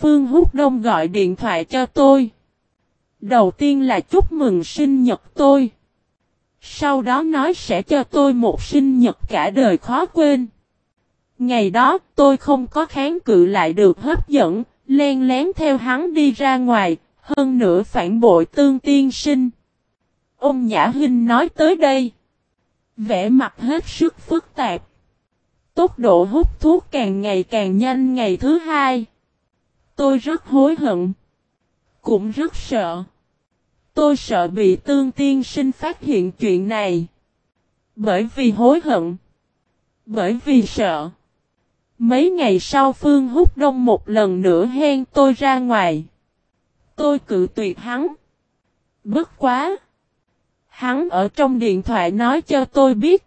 Phương Húc Đông gọi điện thoại cho tôi. Đầu tiên là chúc mừng sinh nhật tôi. Sau đó nói sẽ cho tôi một sinh nhật cả đời khó quên. Ngày đó tôi không có kháng cự lại được hấp dẫn, len lén theo hắn đi ra ngoài, hơn nữa phản bội tương tiên sinh. Ông Nhã Hinh nói tới đây. Vẽ mặt hết sức phức tạp. Tốc độ hút thuốc càng ngày càng nhanh ngày thứ hai. Tôi rất hối hận. Cũng rất sợ. Tôi sợ bị tương tiên sinh phát hiện chuyện này. Bởi vì hối hận. Bởi vì sợ. Mấy ngày sau Phương hút đông một lần nữa hen tôi ra ngoài. Tôi cự tuyệt hắn. Bất quá. Hắn ở trong điện thoại nói cho tôi biết.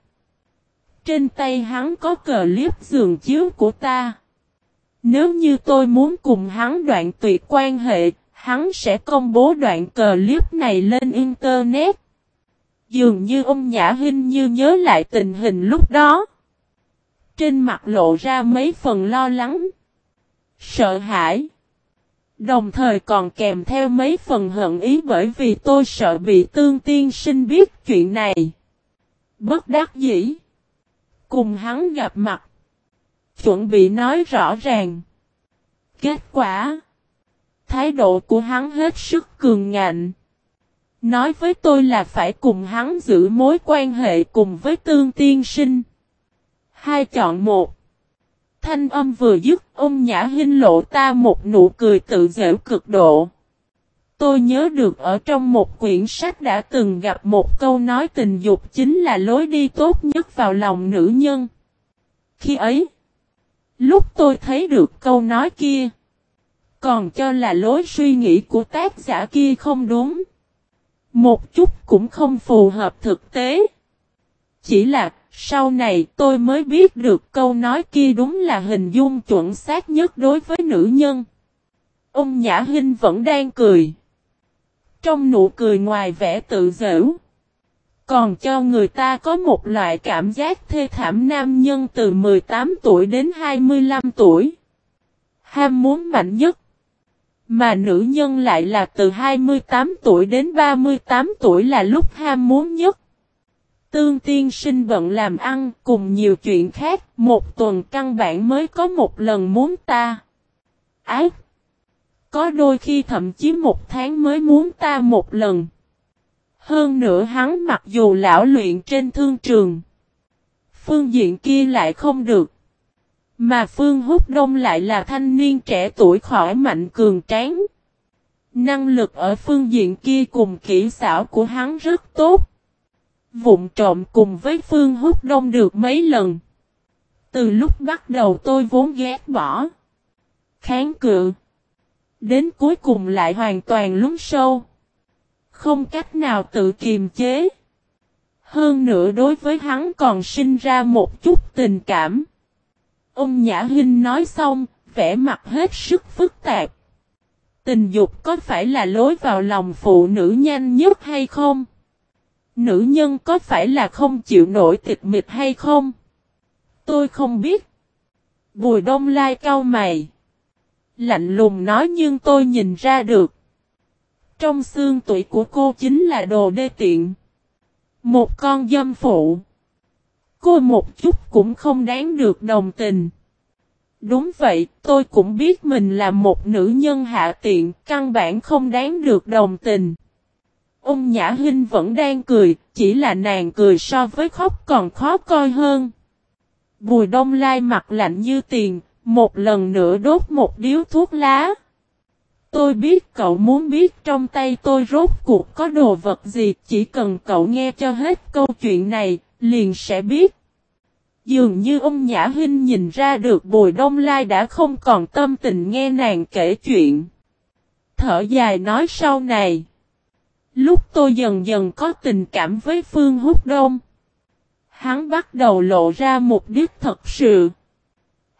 Trên tay hắn có clip giường chiếu của ta. Nếu như tôi muốn cùng hắn đoạn tuyệt quan hệ, hắn sẽ công bố đoạn clip này lên Internet. Dường như ông Nhã Hinh như nhớ lại tình hình lúc đó. Trên mặt lộ ra mấy phần lo lắng. Sợ hãi. Đồng thời còn kèm theo mấy phần hận ý bởi vì tôi sợ bị tương tiên sinh biết chuyện này. Bất đắc dĩ. Cùng hắn gặp mặt. Chuẩn bị nói rõ ràng. Kết quả. Thái độ của hắn hết sức cường ngạnh. Nói với tôi là phải cùng hắn giữ mối quan hệ cùng với tương tiên sinh. Hai chọn một. Thanh âm vừa dứt, ông Nhã Hinh lộ ta một nụ cười tự dễu cực độ. Tôi nhớ được ở trong một quyển sách đã từng gặp một câu nói tình dục chính là lối đi tốt nhất vào lòng nữ nhân. Khi ấy, lúc tôi thấy được câu nói kia, còn cho là lối suy nghĩ của tác giả kia không đúng. Một chút cũng không phù hợp thực tế. Chỉ là sau này tôi mới biết được câu nói kia đúng là hình dung chuẩn xác nhất đối với nữ nhân. Ông Nhã Hinh vẫn đang cười. Trong nụ cười ngoài vẻ tự giễu. Còn cho người ta có một loại cảm giác thê thảm nam nhân từ 18 tuổi đến 25 tuổi. Ham muốn mạnh nhất. Mà nữ nhân lại là từ 28 tuổi đến 38 tuổi là lúc ham muốn nhất. Tương tiên sinh bận làm ăn cùng nhiều chuyện khác, một tuần căn bản mới có một lần muốn ta. Ái! Có đôi khi thậm chí một tháng mới muốn ta một lần. Hơn nữa hắn mặc dù lão luyện trên thương trường. Phương diện kia lại không được. Mà Phương Húc Đông lại là thanh niên trẻ tuổi khỏi mạnh cường tráng. Năng lực ở phương diện kia cùng kỹ xảo của hắn rất tốt. Vụng trộm cùng với Phương Húc Đông được mấy lần. Từ lúc bắt đầu tôi vốn ghét bỏ. Kháng cự. Đến cuối cùng lại hoàn toàn lún sâu. Không cách nào tự kiềm chế. Hơn nữa đối với hắn còn sinh ra một chút tình cảm. Ông Nhã Hinh nói xong, vẻ mặt hết sức phức tạp. Tình dục có phải là lối vào lòng phụ nữ nhanh nhất hay không? Nữ nhân có phải là không chịu nổi tịch mịch hay không? Tôi không biết. Bùi đông lai cao mày. Lạnh lùng nói nhưng tôi nhìn ra được. Trong xương tuổi của cô chính là đồ đê tiện. Một con dâm phụ. Cô một chút cũng không đáng được đồng tình. Đúng vậy, tôi cũng biết mình là một nữ nhân hạ tiện, căn bản không đáng được đồng tình. Ông Nhã Hinh vẫn đang cười, chỉ là nàng cười so với khóc còn khó coi hơn. Bùi đông lai mặt lạnh như tiền, một lần nữa đốt một điếu thuốc lá. Tôi biết cậu muốn biết trong tay tôi rốt cuộc có đồ vật gì, chỉ cần cậu nghe cho hết câu chuyện này, liền sẽ biết. Dường như ông Nhã Hinh nhìn ra được Bùi Đông Lai đã không còn tâm tình nghe nàng kể chuyện. Thở dài nói sau này. Lúc tôi dần dần có tình cảm với Phương Húc Đông. Hắn bắt đầu lộ ra mục đích thật sự.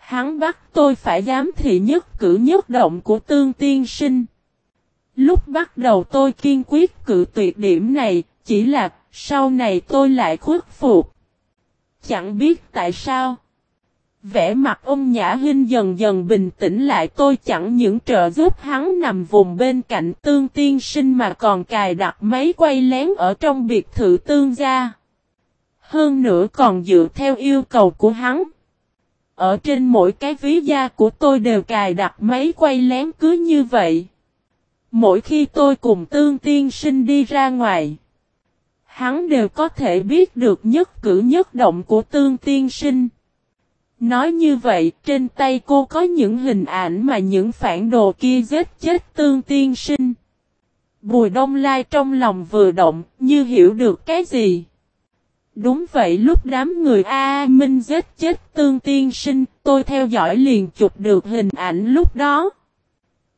Hắn bắt tôi phải giám thị nhất cử nhất động của tương tiên sinh. Lúc bắt đầu tôi kiên quyết cự tuyệt điểm này, chỉ là sau này tôi lại khuất phục. Chẳng biết tại sao. Vẻ mặt ông Nhã Hinh dần dần bình tĩnh lại tôi chẳng những trợ giúp hắn nằm vùng bên cạnh tương tiên sinh mà còn cài đặt máy quay lén ở trong biệt thự tương gia. Hơn nữa còn dựa theo yêu cầu của hắn. Ở trên mỗi cái ví da của tôi đều cài đặt máy quay lén cứ như vậy. Mỗi khi tôi cùng tương tiên sinh đi ra ngoài, hắn đều có thể biết được nhất cử nhất động của tương tiên sinh. Nói như vậy, trên tay cô có những hình ảnh mà những phản đồ kia giết chết tương tiên sinh. Bùi đông lai trong lòng vừa động, như hiểu được cái gì. Đúng vậy lúc đám người A, Minh giết chết tương tiên sinh, tôi theo dõi liền chụp được hình ảnh lúc đó.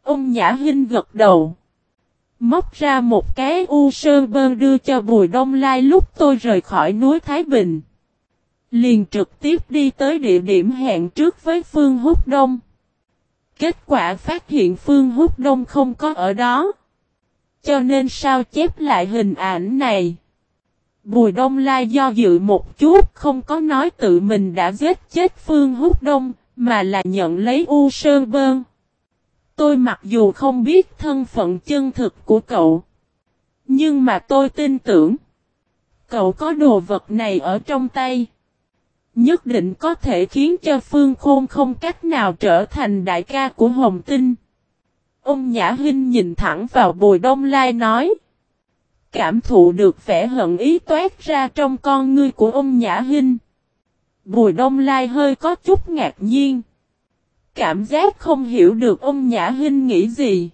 Ông Nhã Hinh gật đầu. Móc ra một cái u sơ bơ đưa cho Bùi Đông Lai lúc tôi rời khỏi núi Thái Bình. Liền trực tiếp đi tới địa điểm hẹn trước với Phương Húc Đông. Kết quả phát hiện Phương Húc Đông không có ở đó. Cho nên sao chép lại hình ảnh này. Bùi Đông Lai do dự một chút không có nói tự mình đã giết chết Phương Húc Đông, mà là nhận lấy U Sơn Bơn. Tôi mặc dù không biết thân phận chân thực của cậu, nhưng mà tôi tin tưởng, cậu có đồ vật này ở trong tay. Nhất định có thể khiến cho Phương Khôn không cách nào trở thành đại ca của Hồng Tinh. Ông Nhã Hinh nhìn thẳng vào Bùi Đông Lai nói cảm thụ được vẻ hận ý toát ra trong con ngươi của ông Nhã Hinh. Bùi Đông Lai hơi có chút ngạc nhiên. Cảm giác không hiểu được ông Nhã Hinh nghĩ gì.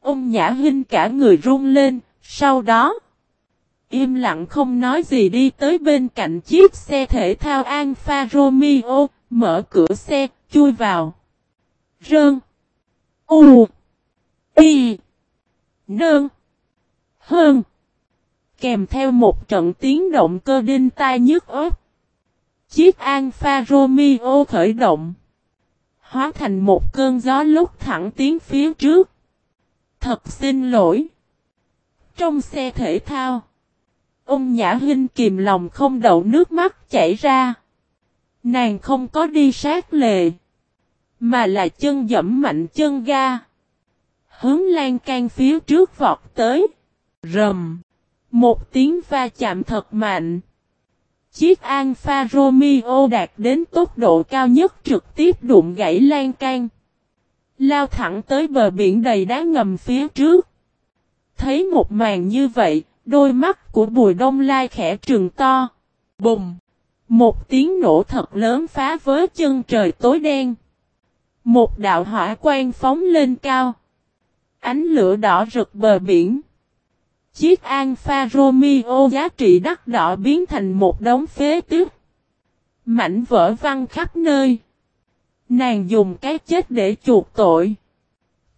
Ông Nhã Hinh cả người run lên, sau đó im lặng không nói gì đi tới bên cạnh chiếc xe thể thao Alfa Romeo, mở cửa xe, chui vào. Rơn. U. Y. Nơn. Hơn kèm theo một trận tiếng động cơ đinh tai nhức ớt. Chiếc Alfa Romeo khởi động. Hóa thành một cơn gió lúc thẳng tiến phía trước. Thật xin lỗi. Trong xe thể thao. Ông Nhã Hinh kìm lòng không đậu nước mắt chảy ra. Nàng không có đi sát lề. Mà là chân dẫm mạnh chân ga. Hướng lan can phía trước vọt tới. Rầm. Một tiếng va chạm thật mạnh. Chiếc Alfa Romeo đạt đến tốc độ cao nhất trực tiếp đụng gãy lan can. Lao thẳng tới bờ biển đầy đá ngầm phía trước. Thấy một màn như vậy, đôi mắt của Bùi Đông Lai khẽ trừng to. Bùng! Một tiếng nổ thật lớn phá vớ chân trời tối đen. Một đạo hỏa quang phóng lên cao. Ánh lửa đỏ rực bờ biển. Chiếc Alfa Romeo giá trị đắt đỏ biến thành một đống phế tiếc. Mảnh vỡ văng khắp nơi. Nàng dùng cái chết để chuộc tội.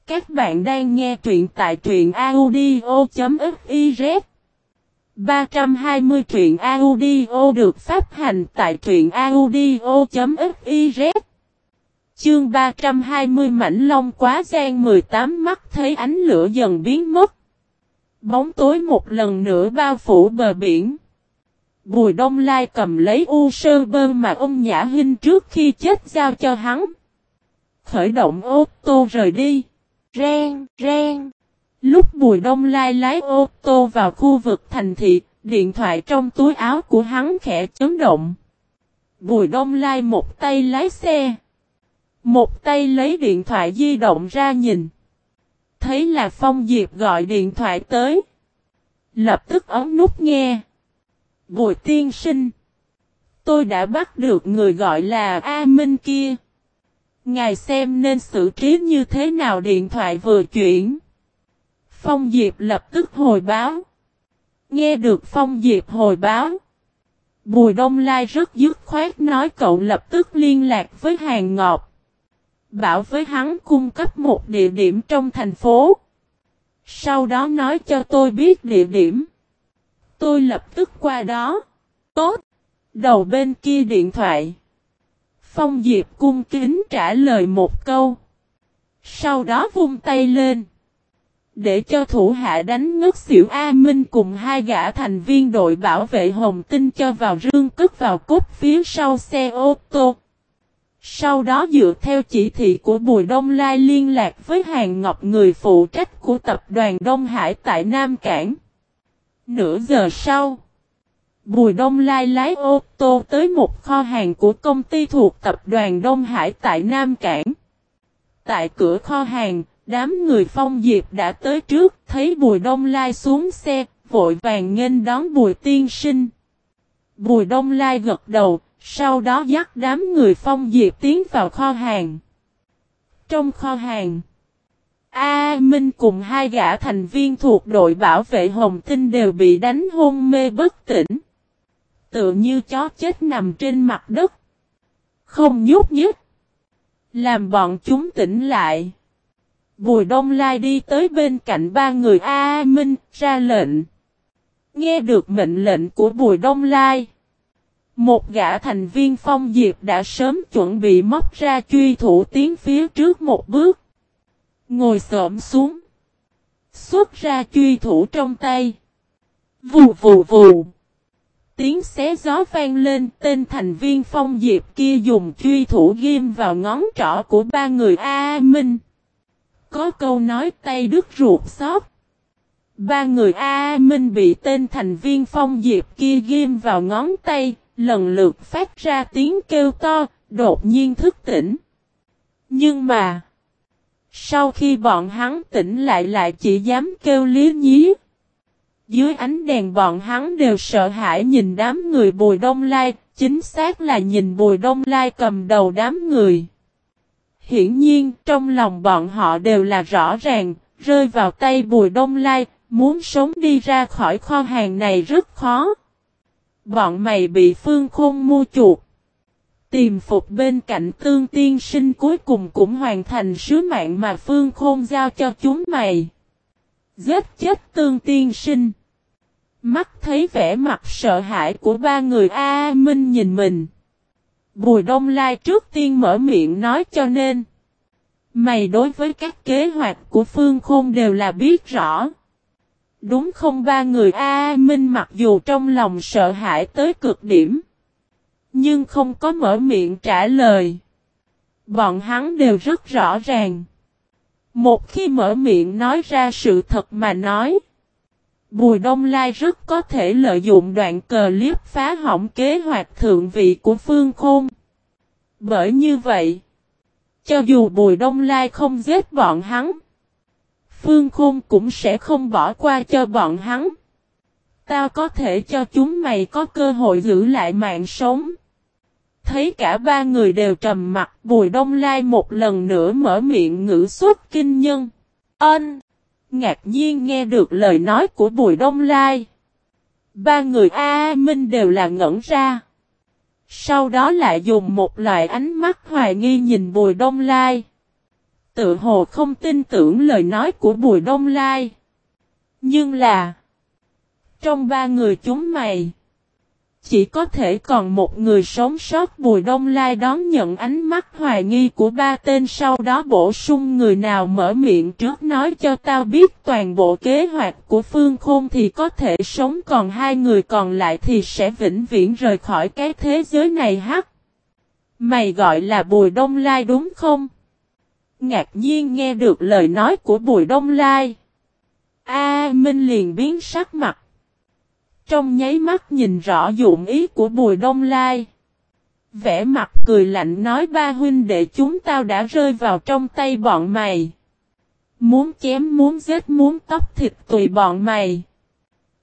Các bạn đang nghe truyện tại truyện audio.fiz 320 truyện audio được phát hành tại truyện audio.fiz Chương 320 mảnh long quá Giang 18 mắt thấy ánh lửa dần biến mất. Bóng tối một lần nữa bao phủ bờ biển. Bùi Đông Lai cầm lấy u sơ bơ mà ông Nhã Hinh trước khi chết giao cho hắn. Khởi động ô tô rời đi. Ren, ren. Lúc Bùi Đông Lai lái ô tô vào khu vực thành thị, điện thoại trong túi áo của hắn khẽ chấn động. Bùi Đông Lai một tay lái xe. Một tay lấy điện thoại di động ra nhìn thấy là Phong Diệp gọi điện thoại tới. Lập tức ấn nút nghe. Bùi tiên sinh. Tôi đã bắt được người gọi là A Minh kia. Ngài xem nên xử trí như thế nào điện thoại vừa chuyển. Phong Diệp lập tức hồi báo. Nghe được Phong Diệp hồi báo. Bùi Đông Lai rất dứt khoát nói cậu lập tức liên lạc với Hàng Ngọc bảo với hắn cung cấp một địa điểm trong thành phố. Sau đó nói cho tôi biết địa điểm. Tôi lập tức qua đó. Tốt. Đầu bên kia điện thoại. Phong Diệp cung kính trả lời một câu. Sau đó vung tay lên. Để cho thủ hạ đánh ngất xỉu A Minh cùng hai gã thành viên đội bảo vệ Hồng Tinh cho vào rương cất vào cốt phía sau xe ô tô. Sau đó dựa theo chỉ thị của Bùi Đông Lai liên lạc với Hàng Ngọc người phụ trách của tập đoàn Đông Hải tại Nam Cảng. Nửa giờ sau, Bùi Đông Lai lái ô tô tới một kho hàng của công ty thuộc tập đoàn Đông Hải tại Nam Cảng. Tại cửa kho hàng, đám người phong diệp đã tới trước, thấy Bùi Đông Lai xuống xe, vội vàng nghênh đón Bùi Tiên Sinh. Bùi Đông Lai gật đầu, sau đó dắt đám người phong diệp tiến vào kho hàng. Trong kho hàng, A Minh cùng hai gã thành viên thuộc đội bảo vệ Hồng Tinh đều bị đánh hôn mê bất tỉnh. Tựa như chó chết nằm trên mặt đất. Không nhúc nhích. Làm bọn chúng tỉnh lại. Bùi Đông Lai đi tới bên cạnh ba người A Minh ra lệnh. Nghe được mệnh lệnh của Bùi Đông Lai. Một gã thành viên phong diệp đã sớm chuẩn bị móc ra truy thủ tiến phía trước một bước. Ngồi xổm xuống. Xuất ra truy thủ trong tay. Vù vù vù. Tiếng xé gió vang lên tên thành viên phong diệp kia dùng truy thủ ghim vào ngón trỏ của ba người A Minh. Có câu nói tay đứt ruột xót. Ba người A Minh bị tên thành viên phong diệp kia ghim vào ngón tay, lần lượt phát ra tiếng kêu to, đột nhiên thức tỉnh. Nhưng mà, sau khi bọn hắn tỉnh lại lại chỉ dám kêu lý nhí. Dưới ánh đèn bọn hắn đều sợ hãi nhìn đám người bùi đông lai, chính xác là nhìn bùi đông lai cầm đầu đám người. Hiển nhiên, trong lòng bọn họ đều là rõ ràng, rơi vào tay bùi đông lai, muốn sống đi ra khỏi kho hàng này rất khó. Bọn mày bị phương khôn mua chuột. Tìm phục bên cạnh tương tiên sinh cuối cùng cũng hoàn thành sứ mạng mà phương khôn giao cho chúng mày. Giết chết tương tiên sinh. Mắt thấy vẻ mặt sợ hãi của ba người A, Minh nhìn mình. Bùi Đông Lai trước tiên mở miệng nói cho nên. Mày đối với các kế hoạch của Phương Khôn đều là biết rõ. Đúng không ba người A Minh mặc dù trong lòng sợ hãi tới cực điểm. Nhưng không có mở miệng trả lời. Bọn hắn đều rất rõ ràng. Một khi mở miệng nói ra sự thật mà nói. Bùi Đông Lai rất có thể lợi dụng đoạn cờ liếp phá hỏng kế hoạch thượng vị của Phương Khôn. Bởi như vậy, cho dù Bùi Đông Lai không giết bọn hắn, Phương Khôn cũng sẽ không bỏ qua cho bọn hắn. Tao có thể cho chúng mày có cơ hội giữ lại mạng sống. Thấy cả ba người đều trầm mặt, Bùi Đông Lai một lần nữa mở miệng ngữ xuất kinh nhân. Ân! Ngạc nhiên nghe được lời nói của Bùi Đông Lai. Ba người A Minh đều là ngẩn ra. Sau đó lại dùng một loại ánh mắt hoài nghi nhìn Bùi Đông Lai. Tự hồ không tin tưởng lời nói của Bùi Đông Lai. Nhưng là. Trong ba người chúng mày. Chỉ có thể còn một người sống sót Bùi Đông Lai đón nhận ánh mắt hoài nghi của ba tên, sau đó bổ sung người nào mở miệng trước nói cho tao biết toàn bộ kế hoạch của Phương Khôn thì có thể sống, còn hai người còn lại thì sẽ vĩnh viễn rời khỏi cái thế giới này hắc. Mày gọi là Bùi Đông Lai đúng không? Ngạc nhiên nghe được lời nói của Bùi Đông Lai. A, Minh liền biến sắc mặt. Trong nháy mắt nhìn rõ dụng ý của Bùi Đông Lai. Vẽ mặt cười lạnh nói, ba huynh đệ, chúng tao đã rơi vào trong tay bọn mày. Muốn chém, muốn giết, muốn tóc thịt tùy bọn mày.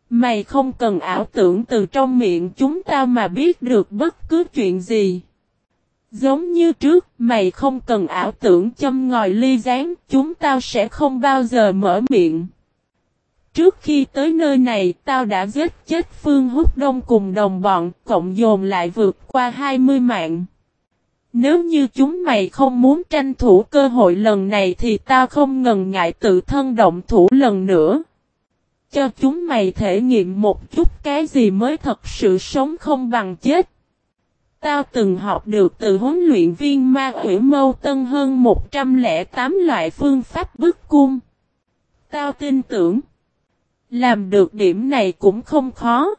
Mày không cần ảo tưởng từ trong miệng chúng tao mà biết được bất cứ chuyện gì. Giống như trước, mày không cần ảo tưởng châm ngòi ly gián, chúng tao sẽ không bao giờ mở miệng. Trước khi tới nơi này, tao đã giết chết Phương Húc Đông cùng đồng bọn, cộng dồn lại vượt qua 20 mạng. Nếu như chúng mày không muốn tranh thủ cơ hội lần này thì tao không ngần ngại tự thân động thủ lần nữa. Cho chúng mày thể nghiệm một chút cái gì mới thật sự sống không bằng chết. Tao từng học được từ huấn luyện viên ma quỷ mâu tân hơn 108 loại phương pháp bức cung. Tao tin tưởng. Làm được điểm này cũng không khó.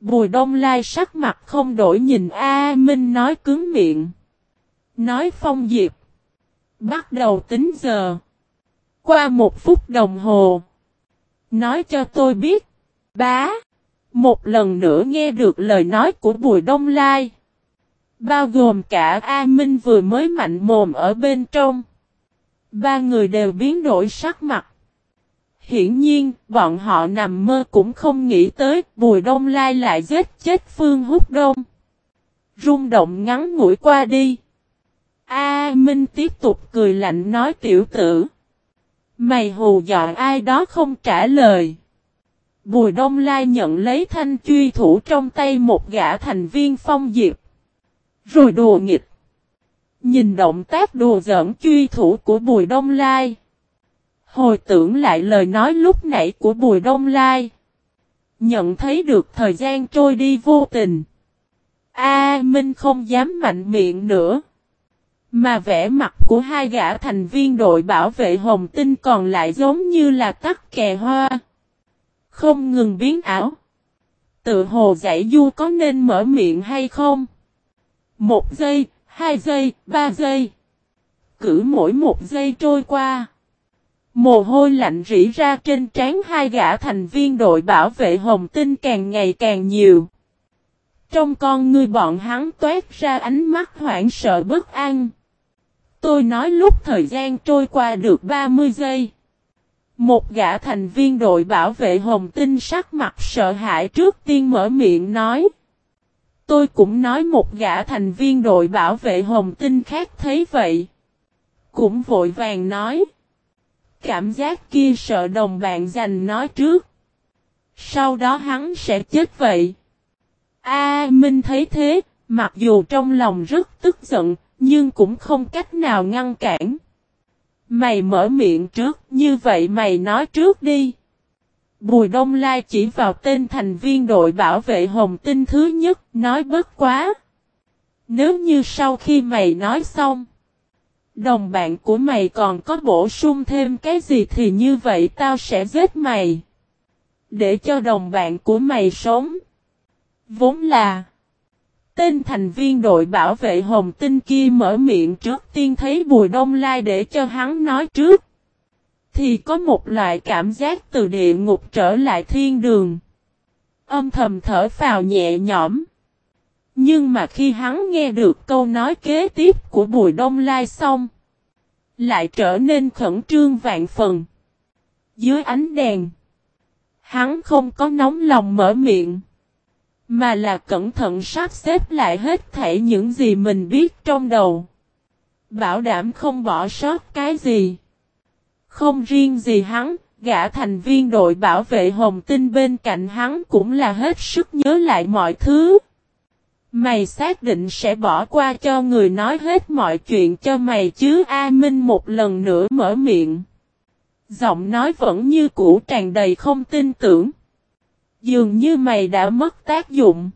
Bùi đông lai sắc mặt không đổi nhìn A Minh nói cứng miệng. Nói Phong Diệp. Bắt đầu tính giờ. Qua một phút đồng hồ. Nói cho tôi biết. Bá. Một lần nữa nghe được lời nói của Bùi Đông Lai. Bao gồm cả A Minh vừa mới mạnh mồm ở bên trong. Ba người đều biến đổi sắc mặt. Hiển nhiên, bọn họ nằm mơ cũng không nghĩ tới Bùi Đông Lai lại giết chết Phương Húc Đông. Rung động ngắn ngủi qua đi. A Minh tiếp tục cười lạnh nói tiểu tử. Mày hù dọa ai đó không trả lời. Bùi Đông Lai nhận lấy thanh truy thủ trong tay một gã thành viên phong diệp. Rồi đồ nghịch. Nhìn động tác đồ giỡn truy thủ của Bùi Đông Lai. Hồi tưởng lại lời nói lúc nãy của Bùi Đông Lai. Nhận thấy được thời gian trôi đi vô tình. A Minh không dám mạnh miệng nữa. Mà vẻ mặt của hai gã thành viên đội bảo vệ hồng tinh còn lại giống như là tắc kè hoa. Không ngừng biến ảo. Tự hồ giải du có nên mở miệng hay không? Một giây, hai giây, ba giây. Cử mỗi một giây trôi qua. Mồ hôi lạnh rỉ ra trên trán hai gã thành viên đội bảo vệ hồng tinh càng ngày càng nhiều. Trong con ngươi bọn hắn toát ra ánh mắt hoảng sợ bất an. Tôi nói lúc thời gian trôi qua được 30 giây. Một gã thành viên đội bảo vệ hồng tinh sắc mặt sợ hãi trước tiên mở miệng nói. Tôi cũng nói một gã thành viên đội bảo vệ hồng tinh khác thấy vậy. Cũng vội vàng nói. Cảm giác kia sợ đồng bạn giành nói trước. Sau đó hắn sẽ chết vậy. A Minh thấy thế, mặc dù trong lòng rất tức giận, nhưng cũng không cách nào ngăn cản. Mày mở miệng trước, như vậy mày nói trước đi. Bùi Đông Lai chỉ vào tên thành viên đội bảo vệ Hồng Tinh thứ nhất, nói bất quá. Nếu như sau khi mày nói xong, đồng bạn của mày còn có bổ sung thêm cái gì thì như vậy tao sẽ giết mày. Để cho đồng bạn của mày sống. Vốn là Tên thành viên đội bảo vệ hồng tinh kia mở miệng trước tiên thấy Bùi Đông Lai để cho hắn nói trước. Thì có một loại cảm giác từ địa ngục trở lại thiên đường. Âm thầm thở phào nhẹ nhõm. Nhưng mà khi hắn nghe được câu nói kế tiếp của Bùi Đông Lai xong. Lại trở nên khẩn trương vạn phần. Dưới ánh đèn. Hắn không có nóng lòng mở miệng. Mà là cẩn thận sắp xếp lại hết thảy những gì mình biết trong đầu. Bảo đảm không bỏ sót cái gì. Không riêng gì hắn, gã thành viên đội bảo vệ hồng tinh bên cạnh hắn cũng là hết sức nhớ lại mọi thứ. Mày xác định sẽ bỏ qua cho người nói hết mọi chuyện cho mày chứ A Minh một lần nữa mở miệng. Giọng nói vẫn như cũ tràn đầy không tin tưởng. Dường như mày đã mất tác dụng.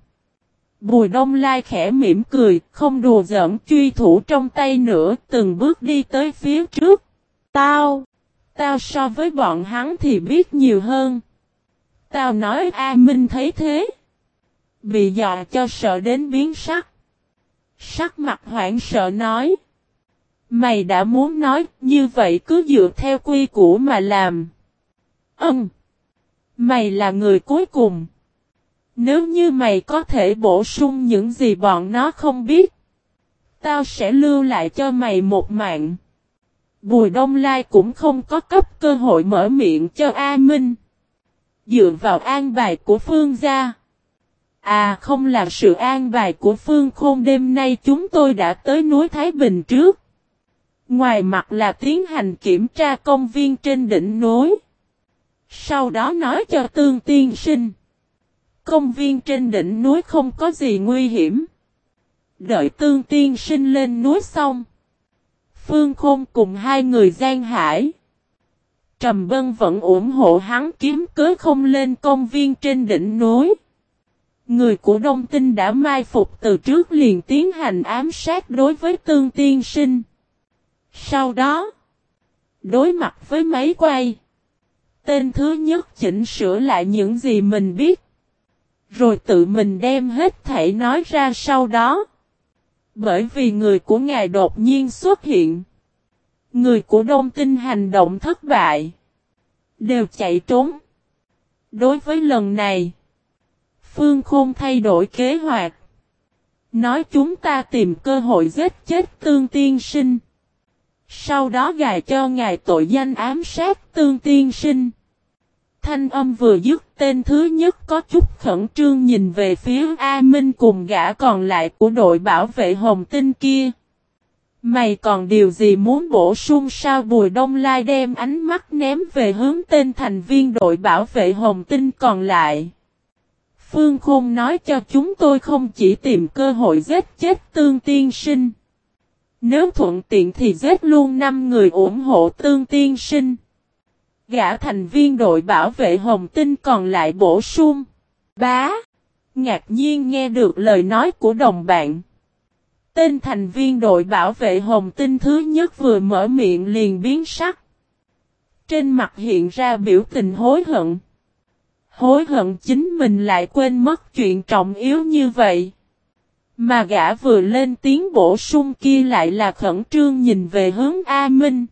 Bùi đông lai khẽ mỉm cười, không đùa giỡn truy thủ trong tay nữa, từng bước đi tới phía trước. Tao, tao so với bọn hắn thì biết nhiều hơn. Tao nói, A Minh thấy thế. Bị dọa cho sợ đến biến sắc. Sắc mặt hoảng sợ nói. Mày đã muốn nói, như vậy cứ dựa theo quy củ mà làm. Ừm. Mày là người cuối cùng. Nếu như mày có thể bổ sung những gì bọn nó không biết. Tao sẽ lưu lại cho mày một mạng. Bùi Đông Lai cũng không có cấp cơ hội mở miệng cho A Minh. Dựa vào an bài của Phương gia. À không là sự an bài của Phương Khôn đêm nay chúng tôi đã tới núi Thái Bình trước. Ngoài mặt là tiến hành kiểm tra công viên trên đỉnh núi. Sau đó nói cho tương tiên sinh. Công viên trên đỉnh núi không có gì nguy hiểm. Đợi tương tiên sinh lên núi xong. Phương Khôn cùng hai người gian hải. Trầm Bân vẫn ủng hộ hắn kiếm cớ không lên công viên trên đỉnh núi. Người của Đông Tinh đã mai phục từ trước liền tiến hành ám sát đối với tương tiên sinh. Sau đó, đối mặt với máy quay. Tên thứ nhất chỉnh sửa lại những gì mình biết. Rồi tự mình đem hết thảy nói ra sau đó. Bởi vì người của ngài đột nhiên xuất hiện. Người của đông tinh hành động thất bại. Đều chạy trốn. Đối với lần này. Phương Khôn thay đổi kế hoạch. Nói chúng ta tìm cơ hội giết chết tương tiên sinh. Sau đó gài cho ngài tội danh ám sát tương tiên sinh. Thanh âm vừa dứt, tên thứ nhất có chút khẩn trương nhìn về phía A Minh cùng gã còn lại của đội bảo vệ hồng tinh kia. Mày còn điều gì muốn bổ sung sao Bùi Đông Lai đem ánh mắt ném về hướng tên thành viên đội bảo vệ hồng tinh còn lại. Phương Khôn nói cho chúng tôi không chỉ tìm cơ hội giết chết tương tiên sinh. Nếu thuận tiện thì giết luôn 5 người ủng hộ tương tiên sinh. Gã thành viên đội bảo vệ Hồng Tinh còn lại bổ sung. Bá. Ngạc nhiên nghe được lời nói của đồng bạn. Tên thành viên đội bảo vệ Hồng Tinh thứ nhất vừa mở miệng liền biến sắc. Trên mặt hiện ra biểu tình hối hận. Hối hận chính mình lại quên mất chuyện trọng yếu như vậy. Mà gã vừa lên tiếng bổ sung kia lại là khẩn trương nhìn về hướng A Minh.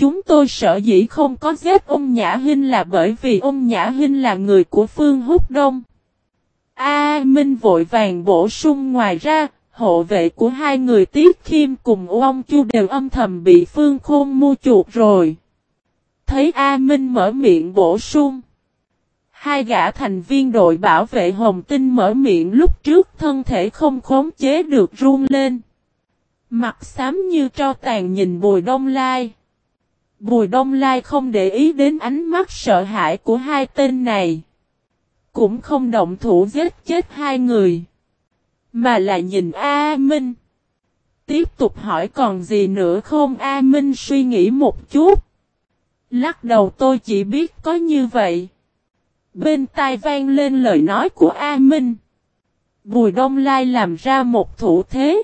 Chúng tôi sợ dĩ không có giết ông Nhã Hinh là bởi vì ông Nhã Hinh là người của Phương Húc Đông. A Minh vội vàng bổ sung ngoài ra, hộ vệ của hai người Tiết Khiêm cùng ông Chu đều âm thầm bị Phương Khôn mua chuột rồi. Thấy A Minh mở miệng bổ sung. Hai gã thành viên đội bảo vệ Hồng Tinh mở miệng lúc trước thân thể không khống chế được run lên. Mặt xám như tro tàn nhìn Bùi Đông Lai. Bùi Đông Lai không để ý đến ánh mắt sợ hãi của hai tên này. Cũng không động thủ giết chết hai người. Mà là nhìn A Minh. Tiếp tục hỏi còn gì nữa không A Minh suy nghĩ một chút. Lắc đầu, tôi chỉ biết có như vậy. Bên tai vang lên lời nói của A Minh. Bùi Đông Lai làm ra một thủ thế.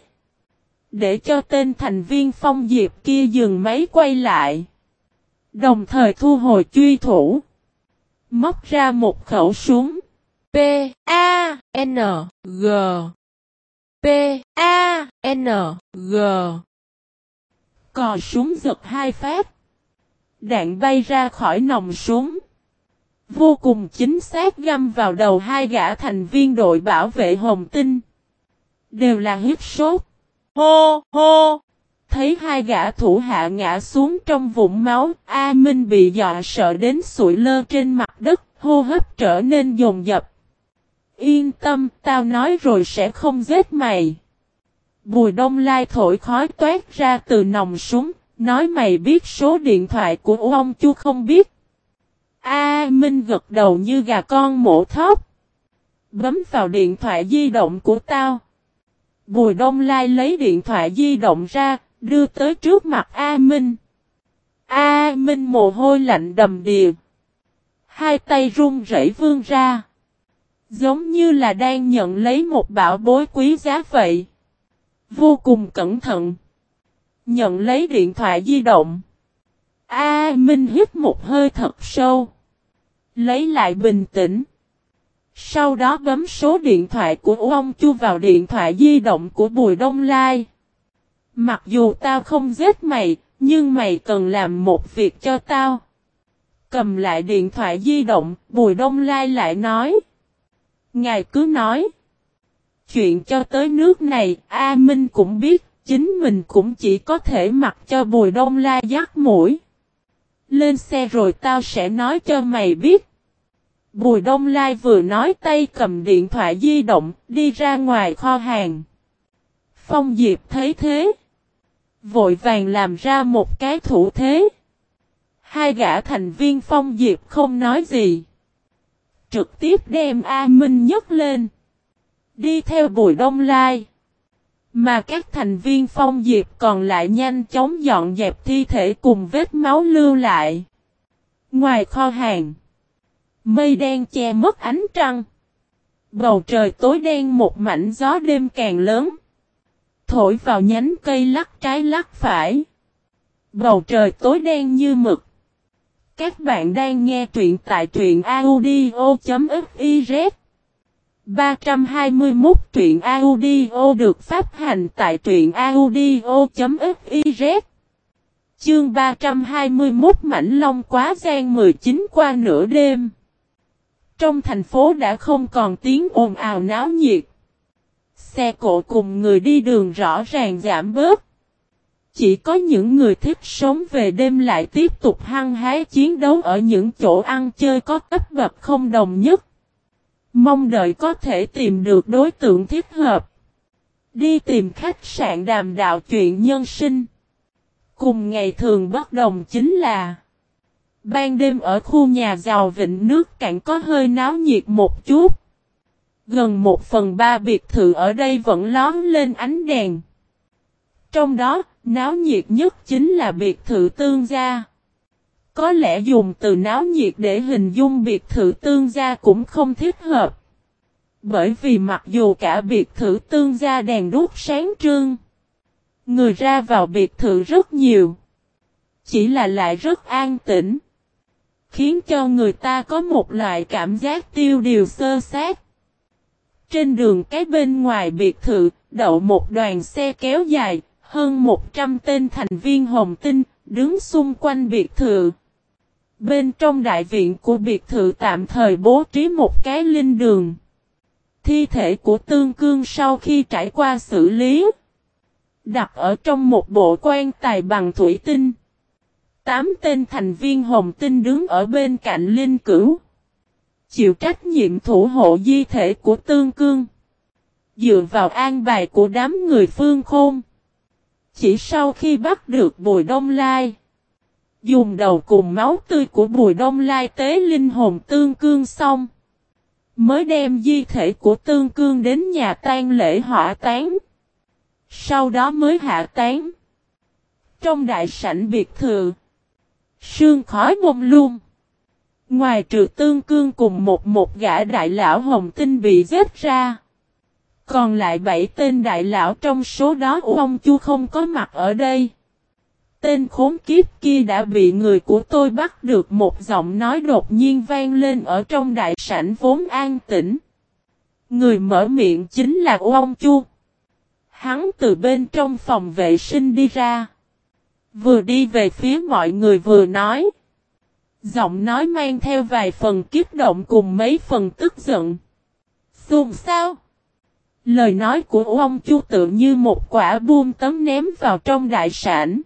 Để cho tên thành viên phong diệp kia dừng máy quay lại. Đồng thời thu hồi truy thủ. Móc ra một khẩu súng. P A N G P A N G Cò súng giật hai phát. Đạn bay ra khỏi nòng súng. Vô cùng chính xác găm vào đầu hai gã thành viên đội bảo vệ Hồng Tinh. Đều là hiếp sốt. Hô, hô. Thấy hai gã thủ hạ ngã xuống trong vũng máu, A Minh bị dọa sợ đến sụi lơ trên mặt đất, hô hấp trở nên dồn dập. Yên tâm, tao nói rồi sẽ không giết mày. Bùi đông lai thổi khói toát ra từ nòng súng, nói mày biết số điện thoại của ông chú không biết. A Minh gật đầu như gà con mổ thóc. Bấm vào điện thoại di động của tao. Bùi Đông Lai lấy điện thoại di động ra, đưa tới trước mặt A Minh. A Minh mồ hôi lạnh đầm đìa. Hai tay run rẩy vươn ra. Giống như là đang nhận lấy một bảo bối quý giá vậy. Vô cùng cẩn thận. Nhận lấy điện thoại di động. A Minh hít một hơi thật sâu. Lấy lại bình tĩnh. Sau đó bấm số điện thoại của ông Chu vào điện thoại di động của Bùi Đông Lai. Mặc dù tao không giết mày, nhưng mày cần làm một việc cho tao. Cầm lại điện thoại di động, Bùi Đông Lai lại nói. Ngài cứ nói. Chuyện cho tới nước này, A Minh cũng biết, chính mình cũng chỉ có thể mặc cho Bùi Đông Lai dắt mũi. Lên xe rồi tao sẽ nói cho mày biết. Bùi Đông Lai vừa nói tay cầm điện thoại di động, đi ra ngoài kho hàng. Phong Diệp thấy thế. Vội vàng làm ra một cái thủ thế. Hai gã thành viên Phong Diệp không nói gì. Trực tiếp đem A Minh nhấc lên. Đi theo Bùi Đông Lai. Mà các thành viên Phong Diệp còn lại nhanh chóng dọn dẹp thi thể cùng vết máu lưu lại. Ngoài kho hàng. Mây đen che mất ánh trăng. Bầu trời tối đen một mảnh gió đêm càng lớn. Thổi vào nhánh cây lắc trái lắc phải. Bầu trời tối đen như mực. Các bạn đang nghe truyện tại truyện audio.fiz 321 truyện audio được phát hành tại truyện audio.fiz Chương 321 Mảnh Long quá Giang 19 qua nửa đêm Trong thành phố đã không còn tiếng ồn ào náo nhiệt Xe cộ cùng người đi đường rõ ràng giảm bớt chỉ có những người thích sống về đêm lại tiếp tục hăng hái chiến đấu ở những chỗ ăn chơi có cấp bậc không đồng nhất. Mong đợi có thể tìm được đối tượng thích hợp. Đi tìm khách sạn đàm đạo chuyện nhân sinh. Cùng ngày thường bất đồng chính là, Ban đêm ở khu nhà giàu vịnh nước cạn có hơi náo nhiệt một chút. Gần một phần ba biệt thự ở đây vẫn lón lên ánh đèn. Trong đó, náo nhiệt nhất chính là biệt thự tương gia. Có lẽ dùng từ náo nhiệt để hình dung biệt thự tương gia cũng không thích hợp. Bởi vì mặc dù cả biệt thự tương gia đèn đuốc sáng trương, người ra vào biệt thự rất nhiều. Chỉ là lại rất an tĩnh. Khiến cho người ta có một loại cảm giác tiêu điều sơ sát. Trên đường cái bên ngoài biệt thự, đậu một đoàn xe kéo dài, hơn 100 tên thành viên hồng tinh, đứng xung quanh biệt thự. Bên trong đại viện của biệt thự tạm thời bố trí một cái linh đường. Thi thể của tương cương sau khi trải qua xử lý. Đặt ở trong một bộ quan tài bằng thủy tinh. Tám tên thành viên hồng tinh đứng ở bên cạnh linh cửu. Chịu trách nhiệm thủ hộ di thể của tương cương. Dựa vào an bài của đám người phương khôn. Chỉ sau khi bắt được Bùi Đông Lai, dùng đầu cùng máu tươi của Bùi Đông Lai tế linh hồn tương cương xong, mới đem di thể của tương cương đến nhà tang lễ hỏa tán. Sau đó mới hạ tán. Trong đại sảnh biệt thự, sương khói bông luôn. Ngoài trừ tương cương cùng một một gã đại lão hồng tinh bị giết ra. Còn lại bảy tên đại lão trong số đó ông Chu không có mặt ở đây. Tên khốn kiếp kia đã bị người của tôi bắt được một giọng nói đột nhiên vang lên ở trong đại sảnh vốn an tĩnh. Người mở miệng chính là ông Chu. Hắn từ bên trong phòng vệ sinh đi ra. Vừa đi về phía mọi người vừa nói. Giọng nói mang theo vài phần kiếp động cùng mấy phần tức giận. Xùm sao? Lời nói của ông Chu tự như một quả buông tấm ném vào trong đại sản.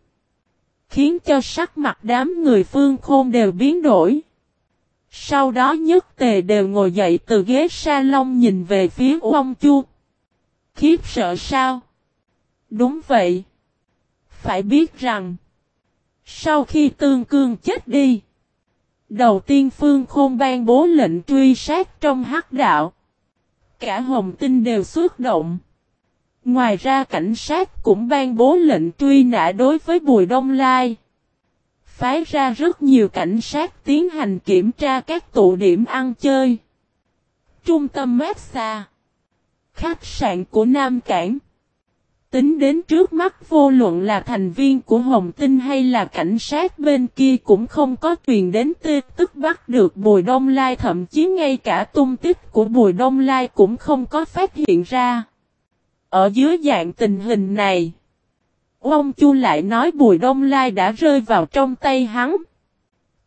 Khiến cho sắc mặt đám người phương khôn đều biến đổi. Sau đó nhất tề đều ngồi dậy từ ghế salon nhìn về phía ông Chu. Khiếp sợ sao? Đúng vậy. Phải biết rằng. Sau khi tương cương chết đi. Đầu tiên phương khôn ban bố lệnh truy sát trong hắc đạo cả hồng tinh đều xuất động. Ngoài ra cảnh sát cũng ban bố lệnh truy nã đối với Bùi Đông Lai. Phái ra rất nhiều cảnh sát tiến hành kiểm tra các tụ điểm ăn chơi. Trung tâm massage. Khách sạn của Nam Cảng. Tính đến trước mắt vô luận là thành viên của Hồng Tinh hay là cảnh sát bên kia cũng không có truyền đến tê tức bắt được Bùi Đông Lai thậm chí ngay cả tung tích của Bùi Đông Lai cũng không có phát hiện ra. Ở dưới dạng tình hình này, ông Chu lại nói Bùi Đông Lai đã rơi vào trong tay hắn.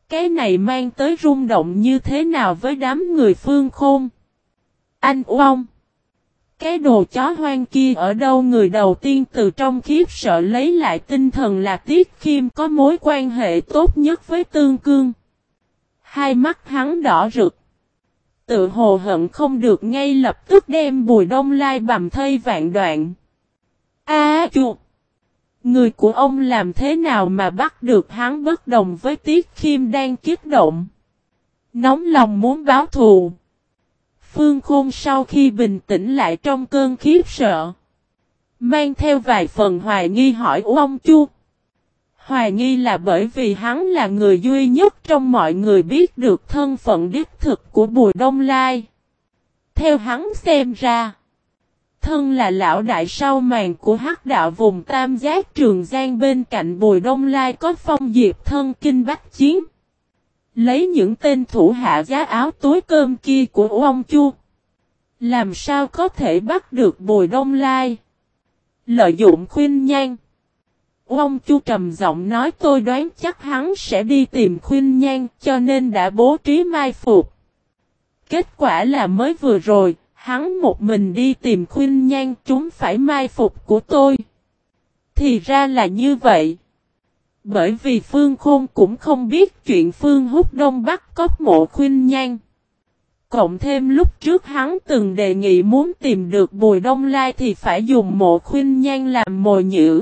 Cái này mang tới rung động như thế nào với đám người phương khôn? Anh Uông! Cái đồ chó hoang kia ở đâu người đầu tiên từ trong khiếp sợ lấy lại tinh thần là Tiết Khiêm có mối quan hệ tốt nhất với Tương Cương. Hai mắt hắn đỏ rực. Tự hồ hận không được ngay lập tức đem bùi đông lai bầm thây vạn đoạn. A à, chuột! Người của ông làm thế nào mà bắt được hắn bất đồng với Tiết Khiêm đang kích động? Nóng lòng muốn báo thù. Phương Khôn sau khi bình tĩnh lại trong cơn khiếp sợ. Mang theo vài phần hoài nghi hỏi ông Chu. Hoài nghi là bởi vì hắn là người duy nhất trong mọi người biết được thân phận đích thực của Bùi Đông Lai. Theo hắn xem ra, thân là lão đại sau màn của hắc đạo vùng Tam Giác Trường Giang bên cạnh Bùi Đông Lai có phong diệp thân kinh bách chiến. Lấy những tên thủ hạ giá áo túi cơm kia của ông Chu. Làm sao có thể bắt được Bùi Đông Lai? Lợi dụng khuyên nhan. Ông Chu trầm giọng nói tôi đoán chắc hắn sẽ đi tìm khuyên nhan cho nên đã bố trí mai phục. Kết quả là mới vừa rồi, hắn một mình đi tìm khuyên nhan chúng phải mai phục của tôi. Thì ra là như vậy. Bởi vì Phương Khôn cũng không biết chuyện Phương hút Đông Bắc có mộ khuyên nhan. Cộng thêm lúc trước hắn từng đề nghị muốn tìm được Bùi Đông Lai thì phải dùng mộ khuyên nhan làm mồi nhữ.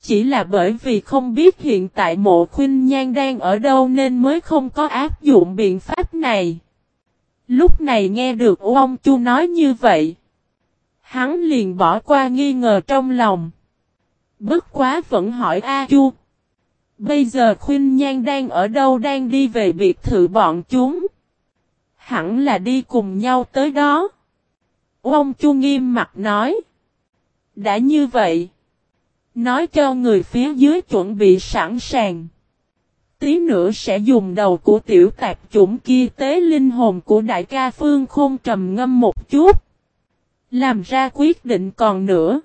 Chỉ là bởi vì không biết hiện tại mộ khuyên nhan đang ở đâu nên mới không có áp dụng biện pháp này. Lúc này nghe được ông Chu nói như vậy. Hắn liền bỏ qua nghi ngờ trong lòng. Bất quá vẫn hỏi A Chu. Bây giờ khuyên nhan đang ở đâu, đang đi về biệt thự bọn chúng. Hẳn là đi cùng nhau tới đó. Ông Chu nghiêm mặt nói. Đã như vậy. Nói cho người phía dưới chuẩn bị sẵn sàng. Tí nữa sẽ dùng đầu của tiểu tạp chủng kia tế linh hồn của đại ca Phương Khôn trầm ngâm một chút. Làm ra quyết định còn nữa.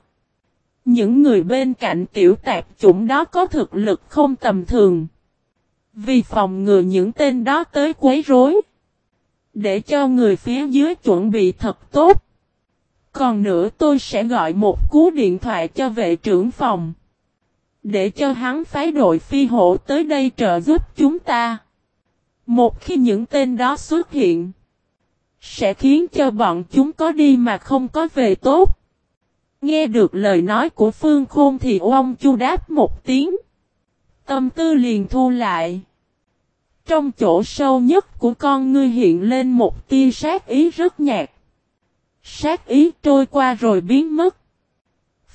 Những người bên cạnh tiểu tạp chủng đó có thực lực không tầm thường. Vì phòng ngừa những tên đó tới quấy rối. Để cho người phía dưới chuẩn bị thật tốt. Còn nữa tôi sẽ gọi một cú điện thoại cho vệ trưởng phòng. Để cho hắn phái đội phi hộ tới đây trợ giúp chúng ta. Một khi những tên đó xuất hiện. Sẽ khiến cho bọn chúng có đi mà không có về tốt. Nghe được lời nói của Phương Khôn thì ông chu đáp một tiếng. Tâm tư liền thu lại. Trong chỗ sâu nhất của con ngươi hiện lên một tia sát ý rất nhạt. Sát ý trôi qua rồi biến mất.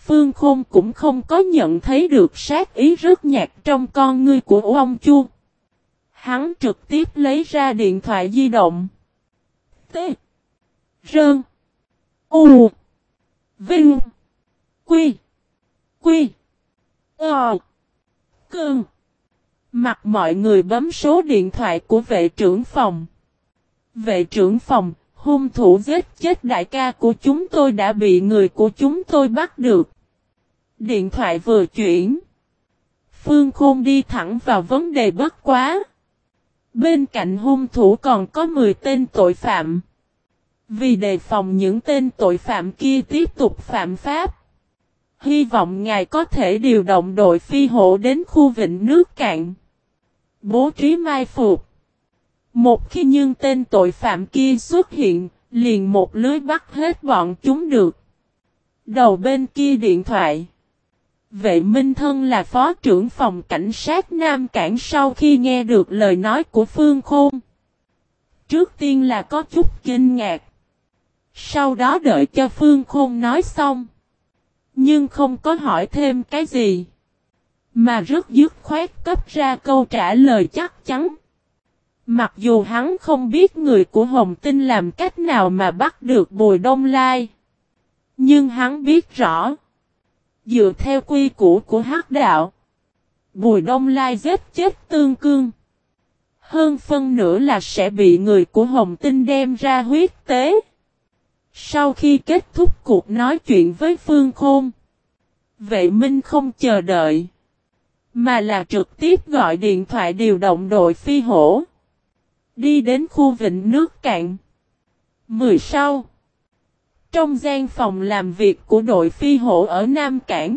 Phương Khôn cũng không có nhận thấy được sát ý rất nhạt trong con ngươi của ông Chu. Hắn trực tiếp lấy ra điện thoại di động. T. Rơn. U. Vinh. Quy. Quy. Ờ. Mặt mọi người bấm số điện thoại của vệ trưởng phòng. Vệ trưởng phòng, hung thủ giết chết đại ca của chúng tôi đã bị người của chúng tôi bắt được. Điện thoại vừa chuyển. Phương Khôn đi thẳng vào vấn đề bất quá. Bên cạnh hung thủ còn có 10 tên tội phạm. Vì đề phòng những tên tội phạm kia tiếp tục phạm pháp. Hy vọng ngài có thể điều động đội phi hộ đến khu vịnh nước cạn. Bố trí mai phục. Một khi nhưng tên tội phạm kia xuất hiện, liền một lưới bắt hết bọn chúng được. Đầu bên kia điện thoại. Vệ Minh Thân là phó trưởng phòng cảnh sát Nam Cảng sau khi nghe được lời nói của Phương Khôn. Trước tiên là có chút kinh ngạc. Sau đó đợi cho Phương Khôn nói xong. Nhưng không có hỏi thêm cái gì. Mà rất dứt khoát cấp ra câu trả lời chắc chắn. Mặc dù hắn không biết người của Hồng Tinh làm cách nào mà bắt được Bùi Đông Lai. Nhưng hắn biết rõ. Dựa theo quy củ của hắc đạo. Bùi Đông Lai giết chết tương cương. Hơn phân nữa là sẽ bị người của Hồng Tinh đem ra huyết tế. Sau khi kết thúc cuộc nói chuyện với Phương Khôn. Vệ Minh không chờ đợi. Mà là trực tiếp gọi điện thoại điều động đội phi hổ. Đi đến khu vịnh nước cạn. Mười sau. Trong gian phòng làm việc của đội phi hổ ở Nam Cảng.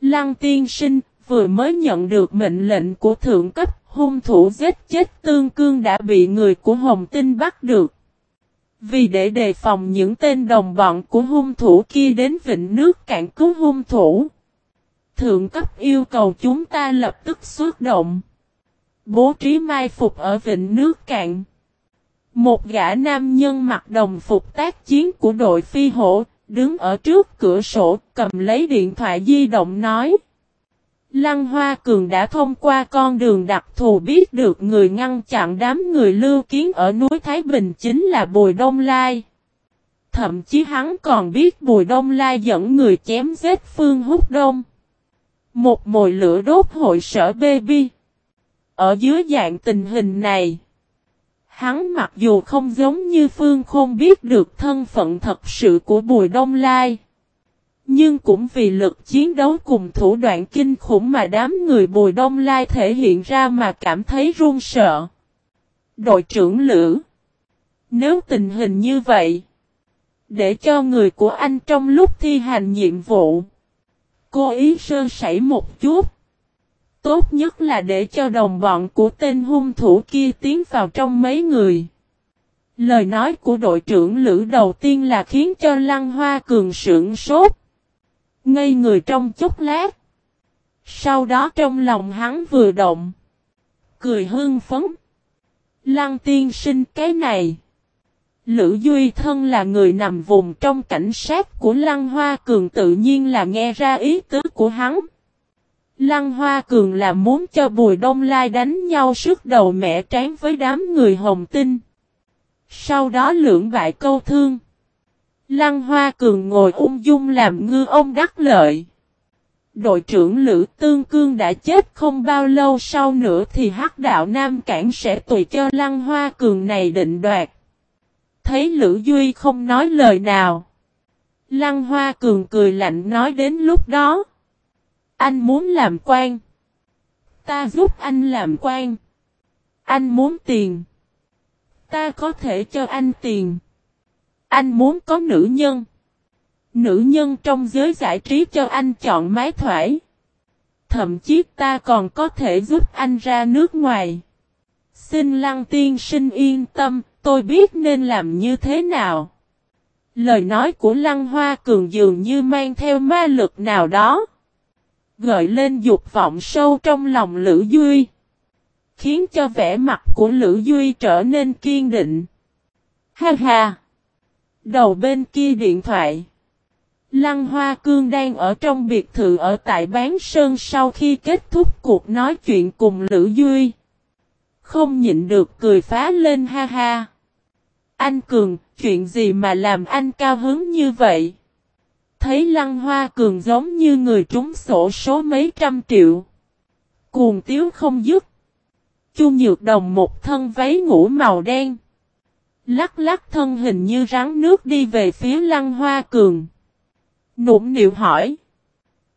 Lăng tiên sinh vừa mới nhận được mệnh lệnh của thượng cấp, hung thủ giết chết tương cương đã bị người của Hồng Tinh bắt được. Vì để đề phòng những tên đồng bọn của hung thủ kia đến vịnh nước cạn cứu hung thủ. Thượng cấp yêu cầu chúng ta lập tức xuất động. Bố trí mai phục ở vịnh nước cạn. Một gã nam nhân mặc đồng phục tác chiến của đội phi hổ, đứng ở trước cửa sổ, cầm lấy điện thoại di động nói. Lăng Hoa Cường đã thông qua con đường đặc thù biết được người ngăn chặn đám người lưu kiến ở núi Thái Bình chính là Bùi Đông Lai. Thậm chí hắn còn biết Bùi Đông Lai dẫn người chém giết Phương Húc Đông. Một mồi lửa đốt hội sở baby. Ở dưới dạng tình hình này, Hắn mặc dù không giống như Phương Khôn biết được thân phận thật sự của Bùi Đông Lai. Nhưng cũng vì lực chiến đấu cùng thủ đoạn kinh khủng mà đám người Bùi Đông Lai thể hiện ra mà cảm thấy run sợ. Đội trưởng Lữ Nếu tình hình như vậy, để cho người của anh trong lúc thi hành nhiệm vụ, cố ý sơ sẩy một chút. Tốt nhất là để cho đồng bọn của tên hung thủ kia tiến vào trong mấy người. Lời nói của đội trưởng Lữ đầu tiên là khiến cho Lăng Hoa Cường sưởng sốt. Ngây người trong chốc lát. Sau đó trong lòng hắn vừa động. Cười hưng phấn. Lăng tiên sinh, cái này. Lữ Duy Thân là người nằm vùng trong cảnh sát của Lăng Hoa Cường tự nhiên là nghe ra ý tứ của hắn. Lăng Hoa Cường là muốn cho Bùi Đông Lai đánh nhau sức đầu mẹ tráng với đám người hồng tinh. Sau đó lưỡng bại câu thương. Lăng Hoa Cường ngồi ung dung làm ngư ông đắc lợi. Đội trưởng Lữ Tương Cương đã chết không bao lâu sau nữa thì hắc đạo Nam Cảng sẽ tùy cho Lăng Hoa Cường này định đoạt. Thấy Lữ Duy không nói lời nào. Lăng Hoa Cường cười lạnh nói đến lúc đó. Anh muốn làm quan. Ta giúp anh làm quan. Anh muốn tiền. Ta có thể cho anh tiền. Anh muốn có nữ nhân. Nữ nhân trong giới giải trí cho anh chọn mái thoải. Thậm chí ta còn có thể giúp anh ra nước ngoài. Xin lăng tiên sinh yên tâm, tôi biết nên làm như thế nào. Lời nói của lăng hoa cường dường như mang theo ma lực nào đó. Gợi lên dục vọng sâu trong lòng Lữ Duy. Khiến cho vẻ mặt của Lữ Duy trở nên kiên định. Ha ha! Đầu bên kia điện thoại. Lăng Hoa Cương đang ở trong biệt thự ở tại Bán Sơn sau khi kết thúc cuộc nói chuyện cùng Lữ Duy. Không nhịn được cười phá lên ha ha. Anh Cường, chuyện gì mà làm anh cao hứng như vậy? Thấy Lăng Hoa Cường giống như người trúng sổ số mấy trăm triệu. Cuồng tiếu không dứt. Chu Nhược Đồng một thân váy ngủ màu đen. Lắc lắc thân hình như rắn nước đi về phía Lăng Hoa Cường. Nụm niệu hỏi.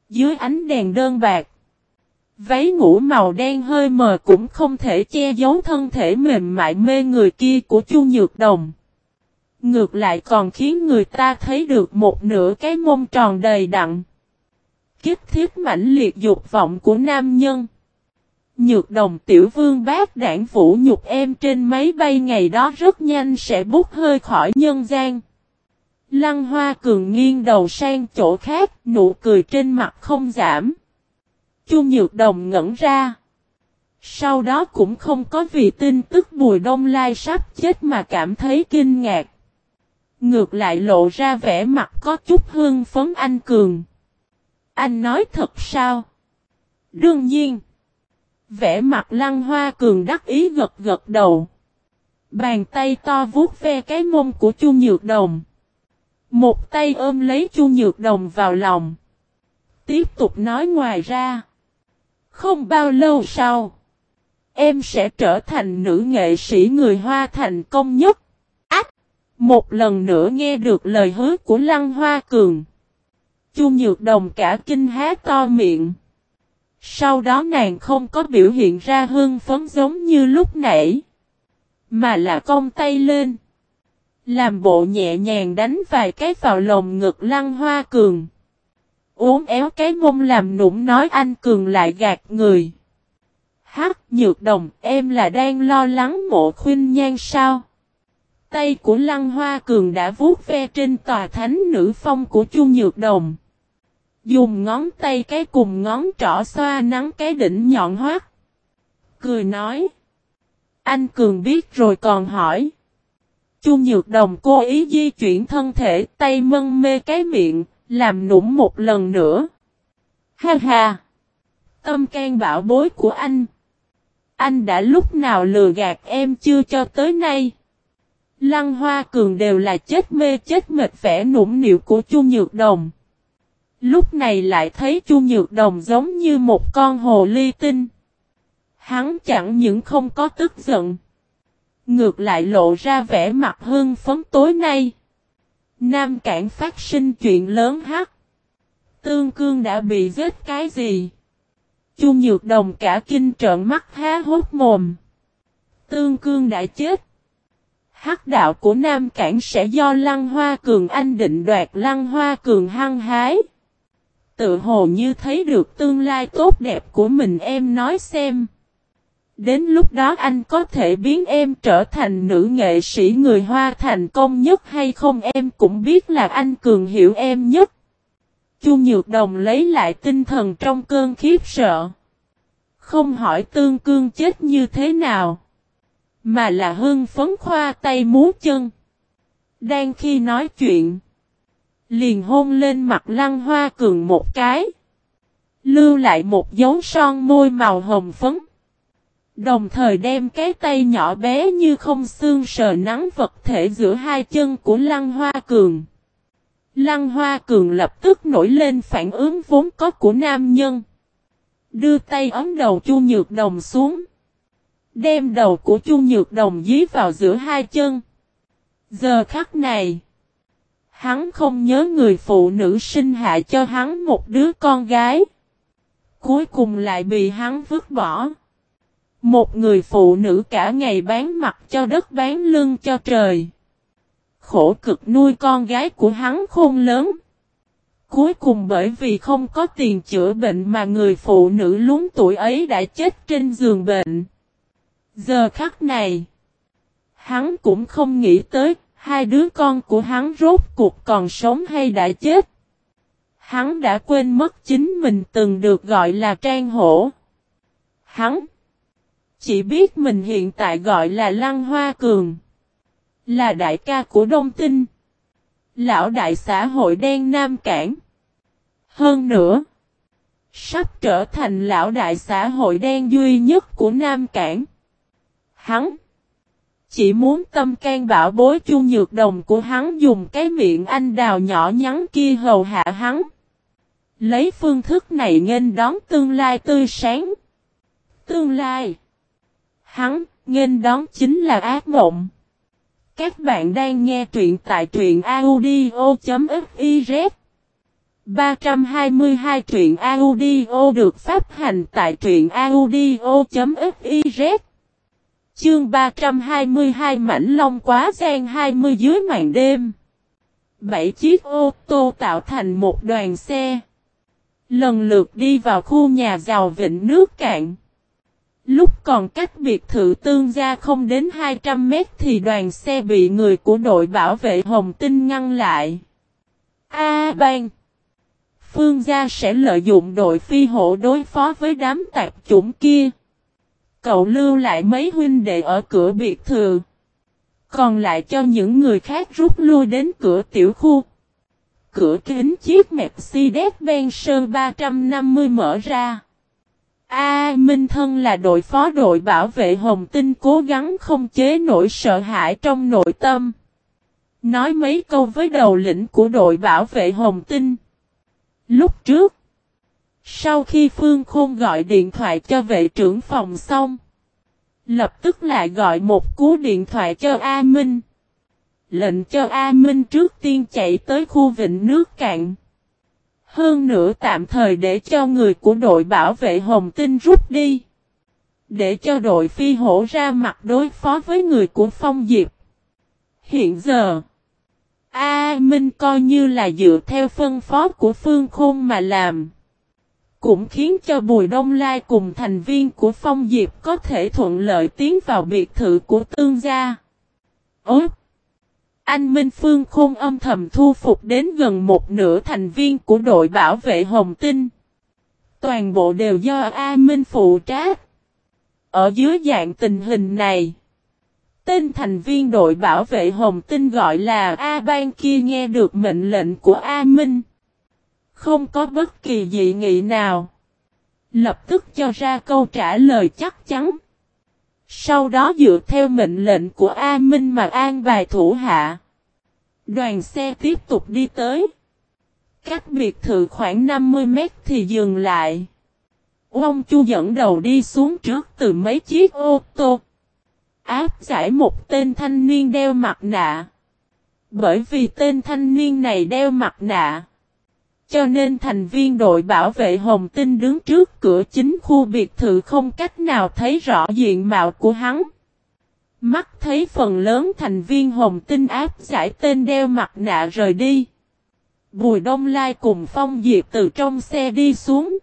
Dưới ánh đèn đơn bạc. Váy ngủ màu đen hơi mờ cũng không thể che giấu thân thể mềm mại mê người kia của Chu Nhược Đồng. Ngược lại còn khiến người ta thấy được một nửa cái mông tròn đầy đặn. Kiếp thiết mãnh liệt dục vọng của nam nhân. Nhược đồng tiểu vương bác đảng vũ nhục em trên máy bay ngày đó rất nhanh sẽ bút hơi khỏi nhân gian. Lăng hoa cường nghiêng đầu sang chỗ khác, nụ cười trên mặt không giảm. Chu nhược đồng ngẩn ra. Sau đó cũng không có vì tin tức Bùi Đông Lai sắp chết mà cảm thấy kinh ngạc. Ngược lại lộ ra vẻ mặt có chút hương phấn anh Cường. Anh nói thật sao? Đương nhiên. Vẻ mặt lăng hoa cường đắc ý gật gật đầu. Bàn tay to vuốt ve cái mông của Chu Nhược Đồng. Một tay ôm lấy Chu Nhược Đồng vào lòng. Tiếp tục nói ngoài ra. Không bao lâu sau. Em sẽ trở thành nữ nghệ sĩ người Hoa thành công nhất. Ách! Một lần nữa nghe được lời hứa của Lăng Hoa Cường. Chu Nhược Đồng cả kinh há to miệng. Sau đó nàng không có biểu hiện ra hưng phấn giống như lúc nãy. Mà là cong tay lên. Làm bộ nhẹ nhàng đánh vài cái vào lồng ngực lăng hoa cường. Uốn éo cái mông làm nũng nói anh cường lại gạt người. Hắc nhược đồng, em là đang lo lắng mộ khuyên nhan sao? Tay của lăng hoa cường đã vuốt ve trên tòa thánh nữ phong của chu nhược đồng. Dùng ngón tay cái cùng ngón trỏ xoa nắng cái đỉnh nhọn hoắt. Cười nói. Anh Cường biết rồi còn hỏi. Chu Nhược Đồng cố ý di chuyển thân thể tay mân mê cái miệng, làm nũng một lần nữa. Ha ha! Tâm can bảo bối của anh. Anh đã lúc nào lừa gạt em chưa cho tới nay. Lăng Hoa Cường đều là chết mê chết mệt vẻ nũng nịu của Chu Nhược Đồng. Lúc này lại thấy Chu Nhược Đồng giống như một con hồ ly tinh. Hắn chẳng những không có tức giận, Ngược lại lộ ra vẻ mặt hưng phấn tối nay. Nam Cảng phát sinh chuyện lớn hắc. Tương cương đã bị giết cái gì? Chu Nhược Đồng cả kinh trợn mắt há hốt mồm. Tương cương đã chết. Hắc đạo của Nam Cảng sẽ do Lăng Hoa Cường Anh định đoạt Lăng Hoa Cường hăng hái. Tự hồ như thấy được tương lai tốt đẹp của mình em nói xem. Đến lúc đó anh có thể biến em trở thành nữ nghệ sĩ người Hoa thành công nhất hay không em cũng biết là anh cường hiểu em nhất. Chu Nhược Đồng lấy lại tinh thần trong cơn khiếp sợ. Không hỏi tương cương chết như thế nào. Mà là hưng phấn khoa tay múa chân. Đang khi nói chuyện. Liền hôn lên mặt lăng hoa cường một cái. Lưu lại một dấu son môi màu hồng phấn. Đồng thời đem cái tay nhỏ bé như không xương sờ nắng vật thể giữa hai chân của lăng hoa cường. Lăng hoa cường lập tức nổi lên phản ứng vốn có của nam nhân. Đưa tay ấm đầu chu nhược đồng xuống. Đem đầu của chu nhược đồng dí vào giữa hai chân. Giờ khắc này. Hắn không nhớ người phụ nữ sinh hạ cho hắn một đứa con gái. Cuối cùng lại bị hắn vứt bỏ. Một người phụ nữ cả ngày bán mặt cho đất bán lưng cho trời. Khổ cực nuôi con gái của hắn khôn lớn. Cuối cùng bởi vì không có tiền chữa bệnh mà người phụ nữ lúng tuổi ấy đã chết trên giường bệnh. Giờ khắc này, hắn cũng không nghĩ tới hai đứa con của hắn rốt cuộc còn sống hay đã chết. Hắn đã quên mất chính mình từng được gọi là Trang Hổ. Hắn chỉ biết mình hiện tại gọi là Lăng Hoa Cường. Là đại ca của Đông Tinh. Lão đại xã hội đen Nam Cảng. Hơn nữa. Sắp trở thành lão đại xã hội đen duy nhất của Nam Cảng. Hắn. Chỉ muốn tâm can bảo bối chu nhược đồng của hắn dùng cái miệng anh đào nhỏ nhắn kia hầu hạ hắn. Lấy phương thức này nghênh đón tương lai tươi sáng. Tương lai. Hắn, nghênh đón chính là ác mộng. Các bạn đang nghe truyện tại truyện audio.fiz 322 truyện audio được phát hành tại truyện audio.fiz Chương 322 mảnh long quá gian 20 dưới màn đêm. Bảy chiếc ô tô tạo thành một đoàn xe. Lần lượt đi vào khu nhà giàu vịnh nước cạn. Lúc còn cách biệt thự tương gia không đến 200 mét thì đoàn xe bị người của đội bảo vệ Hồng Tinh ngăn lại. A bang! Phương gia sẽ lợi dụng đội phi hộ đối phó với đám tạp chủng kia. Cậu lưu lại mấy huynh đệ ở cửa biệt thự. Còn lại cho những người khác rút lui đến cửa tiểu khu. Cửa kính chiếc Mercedes-Benz 350 mở ra. A Minh Thân là đội phó đội bảo vệ Hồng Tinh cố gắng không chế nỗi sợ hãi trong nội tâm. Nói mấy câu với đầu lĩnh của đội bảo vệ Hồng Tinh. Lúc trước, sau khi Phương Khôn gọi điện thoại cho vệ trưởng phòng xong, lập tức lại gọi một cú điện thoại cho A Minh. Lệnh cho A Minh trước tiên chạy tới khu vịnh nước cạn. Hơn nữa tạm thời để cho người của đội bảo vệ Hồng Tinh rút đi. Để cho đội phi hổ ra mặt đối phó với người của Phong Diệp. Hiện giờ, A Minh coi như là dựa theo phân phó của Phương Khôn mà làm. Cũng khiến cho Bùi Đông Lai cùng thành viên của Phong Diệp có thể thuận lợi tiến vào biệt thự của tương gia. Ốt! Anh Minh Phương Khôn âm thầm thu phục đến gần một nửa thành viên của đội bảo vệ Hồng Tinh. Toàn bộ đều do A Minh phụ trách. Ở dưới dạng tình hình này, tên thành viên đội bảo vệ Hồng Tinh gọi là A Ban kia nghe được mệnh lệnh của A Minh. Không có bất kỳ dị nghị nào. Lập tức cho ra câu trả lời chắc chắn. Sau đó dựa theo mệnh lệnh của A Minh mà an bài thủ hạ. Đoàn xe tiếp tục đi tới. Cách biệt thự khoảng 50 mét thì dừng lại. Ông Chu dẫn đầu đi xuống trước từ mấy chiếc ô tô. áp giải một tên thanh niên đeo mặt nạ. Bởi vì tên thanh niên này đeo mặt nạ. Cho nên thành viên đội bảo vệ Hồng Tinh đứng trước cửa chính khu biệt thự không cách nào thấy rõ diện mạo của hắn. Mắt thấy phần lớn thành viên Hồng Tinh áp giải tên đeo mặt nạ rời đi. Bùi Đông Lai cùng Phong Diệp từ trong xe đi xuống.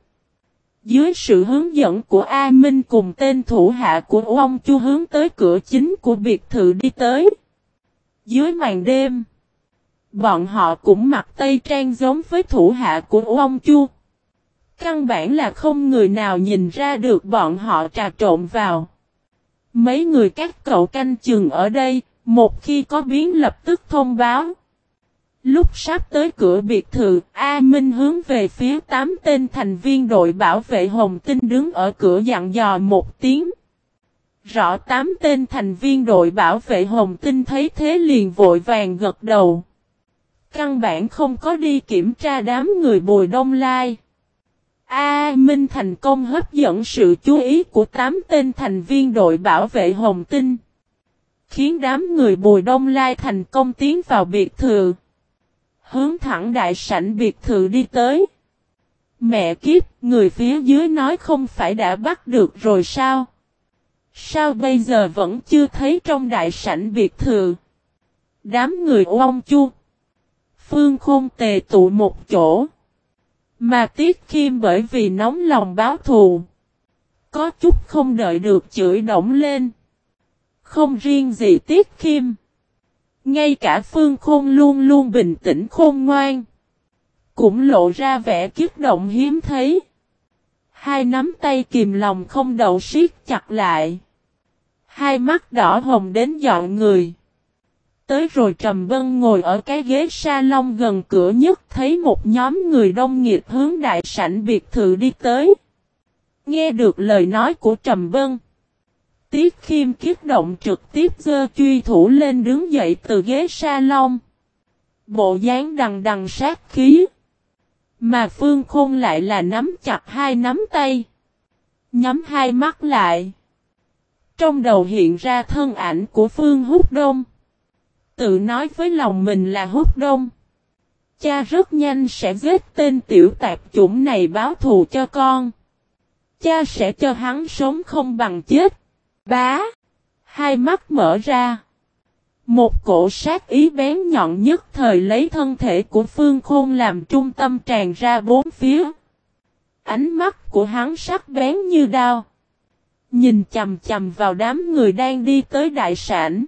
Dưới sự hướng dẫn của A Minh cùng tên thủ hạ của ông Chu hướng tới cửa chính của biệt thự đi tới. Dưới màn đêm, bọn họ cũng mặc tây trang giống với thủ hạ của ông Chu. Căn bản là không người nào nhìn ra được bọn họ trà trộn vào. Mấy người các cậu canh chừng ở đây, một khi có biến lập tức thông báo. Lúc sắp tới cửa biệt thự, A Minh hướng về phía tám tên thành viên đội bảo vệ Hồng Tinh đứng ở cửa dặn dò một tiếng. Rõ tám tên thành viên đội bảo vệ Hồng Tinh thấy thế liền vội vàng gật đầu. Căn bản không có đi kiểm tra đám người bồi đông lai. A Minh thành công hấp dẫn sự chú ý của tám tên thành viên đội bảo vệ Hồng Tinh. Khiến đám người bồi đông lai thành công tiến vào biệt thự. Hướng thẳng đại sảnh biệt thự đi tới. Mẹ kiếp, người phía dưới nói không phải đã bắt được rồi sao? Sao bây giờ vẫn chưa thấy trong đại sảnh biệt thự? Đám người ông chu. Phương khôn tề tụ một chỗ. Mà Tiết Khiêm bởi vì nóng lòng báo thù. Có chút không đợi được chửi động lên. Không riêng gì Tiết Khiêm. Ngay cả Phương Khôn luôn luôn bình tĩnh khôn ngoan. Cũng lộ ra vẻ kiếp động hiếm thấy. Hai nắm tay kìm lòng không đậu siết chặt lại. Hai mắt đỏ hồng đến dọn người. Tới rồi Trầm Vân ngồi ở cái ghế salon gần cửa nhất thấy một nhóm người đông nghiệp hướng đại sảnh biệt thự đi tới. Nghe được lời nói của Trầm Vân. Tiết Khiêm kiếp động trực tiếp dơ truy thủ lên đứng dậy từ ghế salon. Bộ dáng đằng đằng sát khí. Mà Phương Khôn lại là nắm chặt hai nắm tay. Nhắm hai mắt lại. Trong đầu hiện ra thân ảnh của Phương Húc Đông. Tự nói với lòng mình là hút Đông. Cha rất nhanh sẽ giết tên tiểu tạp chủng này báo thù cho con. Cha sẽ cho hắn sống không bằng chết. Bá. Hai mắt mở ra. Một cổ sát ý bén nhọn nhất thời lấy thân thể của Phương Khôn làm trung tâm tràn ra bốn phía. Ánh mắt của hắn sắc bén như đao. Nhìn chầm chầm vào đám người đang đi tới đại sản.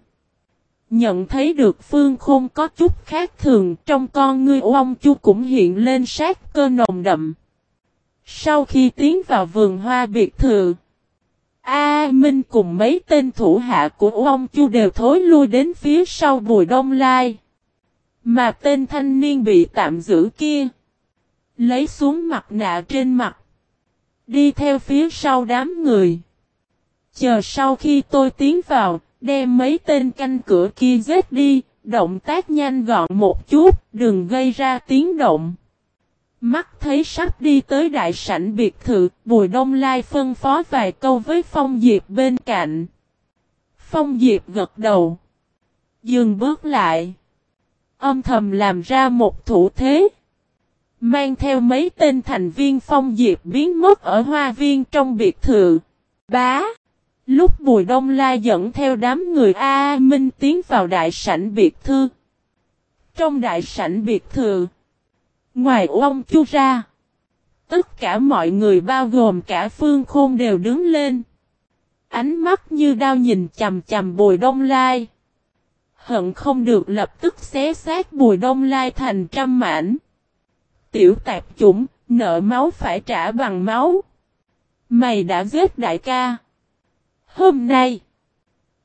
Nhận thấy được Phương Khôn có chút khác thường trong con ngươi ông chu cũng hiện lên sát cơ nồng đậm. Sau khi tiến vào vườn hoa biệt thự. A Minh cùng mấy tên thủ hạ của ông Chu đều thối lui đến phía sau Bùi Đông Lai. Mà tên thanh niên bị tạm giữ kia. Lấy xuống mặt nạ trên mặt. Đi theo phía sau đám người. Chờ sau khi tôi tiến vào, đem mấy tên canh cửa kia giết đi, động tác nhanh gọn một chút, đừng gây ra tiếng động. Mắt thấy sắp đi tới đại sảnh biệt thự, Bùi Đông Lai phân phó vài câu với Phong Diệp bên cạnh. Phong Diệp gật đầu. Dừng bước lại. Âm thầm làm ra một thủ thế. Mang theo mấy tên thành viên Phong Diệp biến mất ở hoa viên trong biệt thự. Bá. Lúc Bùi Đông Lai dẫn theo đám người A, Minh tiến vào đại sảnh biệt thư. Trong đại sảnh biệt thự. Ngoài ông chu ra. Tất cả mọi người bao gồm cả phương khôn đều đứng lên. Ánh mắt như đao nhìn chầm chầm bùi đông lai. Hận không được lập tức xé xác bùi đông lai thành trăm mảnh. Tiểu tạp chủng, nợ máu phải trả bằng máu. Mày đã giết đại ca. Hôm nay,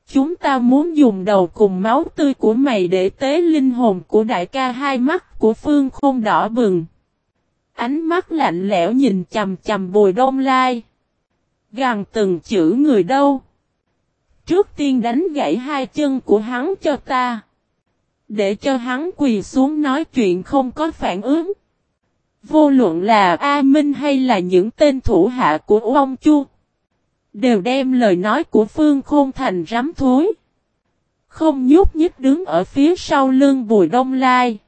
chúng ta muốn dùng đầu cùng máu tươi của mày để tế linh hồn của đại ca hai mắt của Phương Khôn đỏ bừng. Ánh mắt lạnh lẽo nhìn chầm chầm bùi đông lai. Gàng từng chữ người đâu. Trước tiên đánh gãy hai chân của hắn cho ta. Để cho hắn quỳ xuống nói chuyện không có phản ứng. Vô luận là A Minh hay là những tên thủ hạ của ông Chu. Đều đem lời nói của Phương Khôn thành rắm thối. Không nhúc nhích đứng ở phía sau lưng Bùi Đông Lai.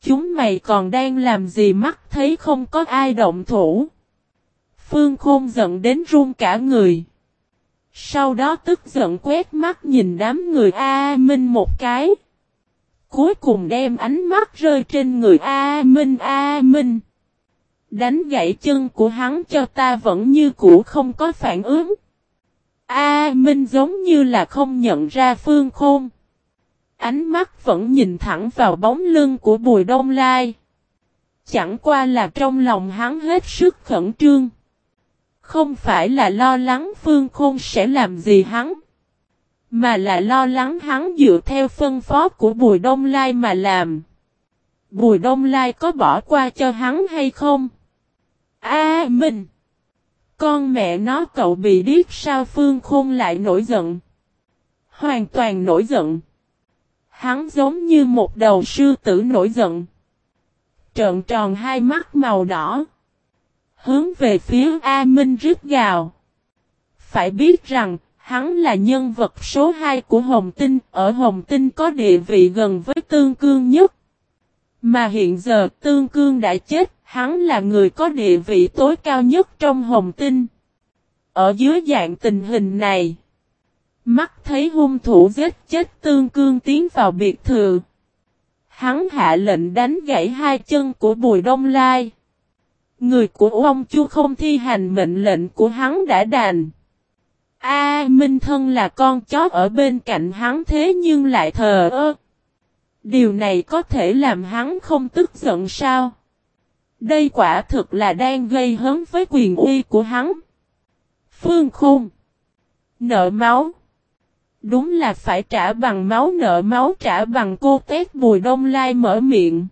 Chúng mày còn đang làm gì mắt thấy không có ai động thủ. Phương Khôn giận đến run cả người. Sau đó tức giận quét mắt nhìn đám người A, Minh một cái. Cuối cùng đem ánh mắt rơi trên người A Minh A Minh. Đánh gãy chân của hắn cho ta vẫn như cũ không có phản ứng. A, Minh giống như là không nhận ra phương khôn. Ánh mắt vẫn nhìn thẳng vào bóng lưng của Bùi Đông Lai. Chẳng qua là trong lòng hắn hết sức khẩn trương. Không phải là lo lắng phương khôn sẽ làm gì hắn. Mà là lo lắng hắn dựa theo phân phó của Bùi Đông Lai mà làm. Bùi Đông Lai có bỏ qua cho hắn hay không? A à, Minh! Con mẹ nó cậu bị điếc sao Phương Khôn lại nổi giận. Hoàn toàn nổi giận. Hắn giống như một đầu sư tử nổi giận. Trợn tròn hai mắt màu đỏ. Hướng về phía A Minh rít gào. Phải biết rằng, hắn là nhân vật số 2 của Hồng Tinh, ở Hồng Tinh có địa vị gần với Tương Cương nhất. Mà hiện giờ Tương Cương đã chết, hắn là người có địa vị tối cao nhất trong Hồng Tinh. Ở dưới dạng tình hình này, mắt thấy hung thủ giết chết Tương Cương tiến vào biệt thự. Hắn hạ lệnh đánh gãy hai chân của Bùi Đông Lai. Người của ông Chu không thi hành mệnh lệnh của hắn đã đàn. A Minh Thân là con chó ở bên cạnh hắn thế nhưng lại thờ ơ. Điều này có thể làm hắn không tức giận sao? Đây quả thực là đang gây hấn với quyền uy của hắn. Phương Khôn Nợ máu Đúng là phải trả bằng máu, nợ máu trả bằng cô Tết Bùi Đông Lai mở miệng.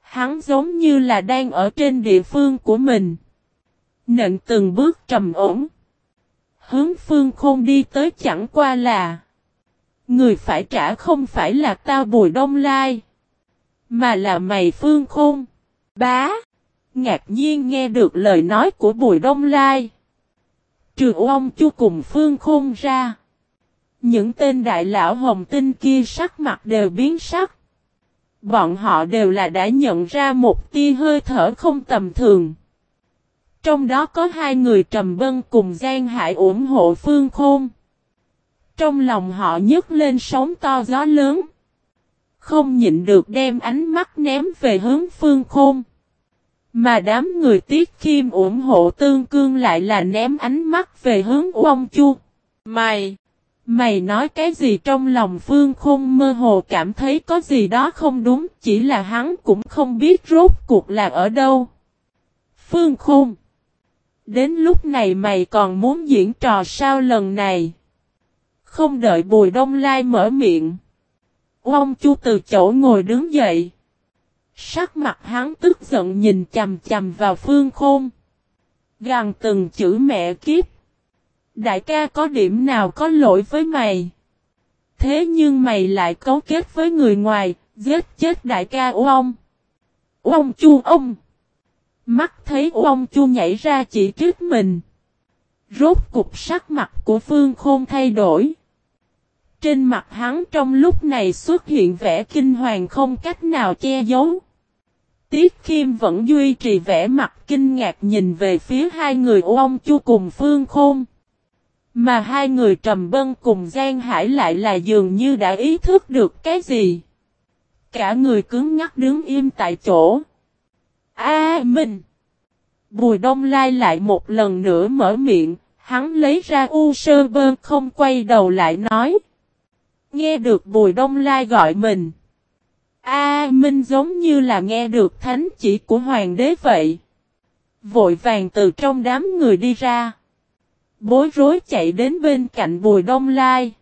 Hắn giống như là đang ở trên địa phương của mình. Nện từng bước trầm ổn. Hướng phương khôn đi tới chẳng qua là. Người phải trả không phải là tao bùi đông lai. Mà là mày phương khôn. Bá. Ngạc nhiên nghe được lời nói của bùi đông lai. Trừ ông chu cùng phương khôn ra. Những tên đại lão hồng tinh kia sắc mặt đều biến sắc. Bọn họ đều là đã nhận ra một tia hơi thở không tầm thường. Trong đó có hai người trầm bân cùng Giang Hải ủng hộ Phương Khôn. Trong lòng họ nhấc lên sóng to gió lớn. Không nhịn được đem ánh mắt ném về hướng Phương Khôn. Mà đám người Tiết Kim ủng hộ Tương Cương lại là ném ánh mắt về hướng Uông Chu. Mày! Mày nói cái gì trong lòng Phương Khôn mơ hồ cảm thấy có gì đó không đúng, chỉ là hắn cũng không biết rốt cuộc là ở đâu. Phương Khôn Đến lúc này mày còn muốn diễn trò sao lần này? Không đợi Bùi Đông Lai mở miệng. Ông Chu từ chỗ ngồi đứng dậy. Sắc mặt hắn tức giận nhìn chầm chầm vào Phương Khôn. Gằn từng chữ mẹ kiếp. Đại ca có điểm nào có lỗi với mày? Thế nhưng mày lại cấu kết với người ngoài, giết chết đại ca ông. Ông chu ông. Mắt thấy ông chu nhảy ra chỉ trích mình. Rốt cục sắc mặt của Phương Khôn thay đổi. Trên mặt hắn trong lúc này xuất hiện vẻ kinh hoàng không cách nào che giấu. Tiết Kim vẫn duy trì vẻ mặt kinh ngạc nhìn về phía hai người ông chu cùng Phương Khôn. Mà hai người trầm bân cùng Giang Hải lại là dường như đã ý thức được cái gì. Cả người cứng ngắc đứng im tại chỗ. A mình! Bùi Đông Lai lại một lần nữa mở miệng, hắn lấy ra u sơ bơ không quay đầu lại nói. Nghe được Bùi Đông Lai gọi mình. A, Minh giống như là nghe được thánh chỉ của hoàng đế vậy. Vội vàng từ trong đám người đi ra. Bối rối chạy đến bên cạnh Bùi Đông Lai.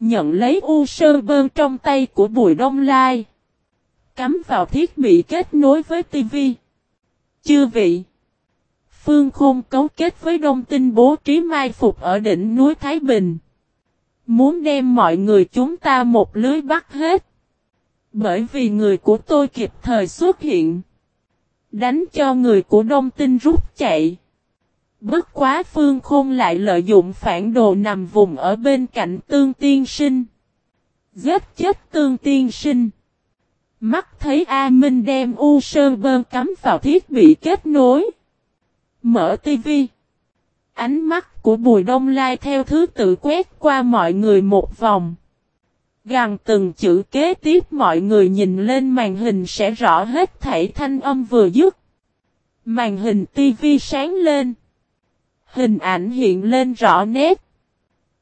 Nhận lấy u sơ bơn trong tay của Bùi Đông Lai. Cắm vào thiết bị kết nối với TV. Chư vị. Phương Khôn cấu kết với Đông Tinh bố trí mai phục ở đỉnh núi Thái Bình. Muốn đem mọi người chúng ta một lưới bắt hết. Bởi vì người của tôi kịp thời xuất hiện. Đánh cho người của Đông Tinh rút chạy. Bất quá phương khôn lại lợi dụng phản đồ nằm vùng ở bên cạnh tương tiên sinh. Giết chết tương tiên sinh. Mắt thấy A Minh đem U Sơn Bơ cắm vào thiết bị kết nối. Mở tivi. Ánh mắt của Bùi Đông Lai theo thứ tự quét qua mọi người một vòng. Gần từng chữ kế tiếp mọi người nhìn lên màn hình sẽ rõ hết thảy thanh âm vừa dứt. Màn hình tivi sáng lên. Hình ảnh hiện lên rõ nét.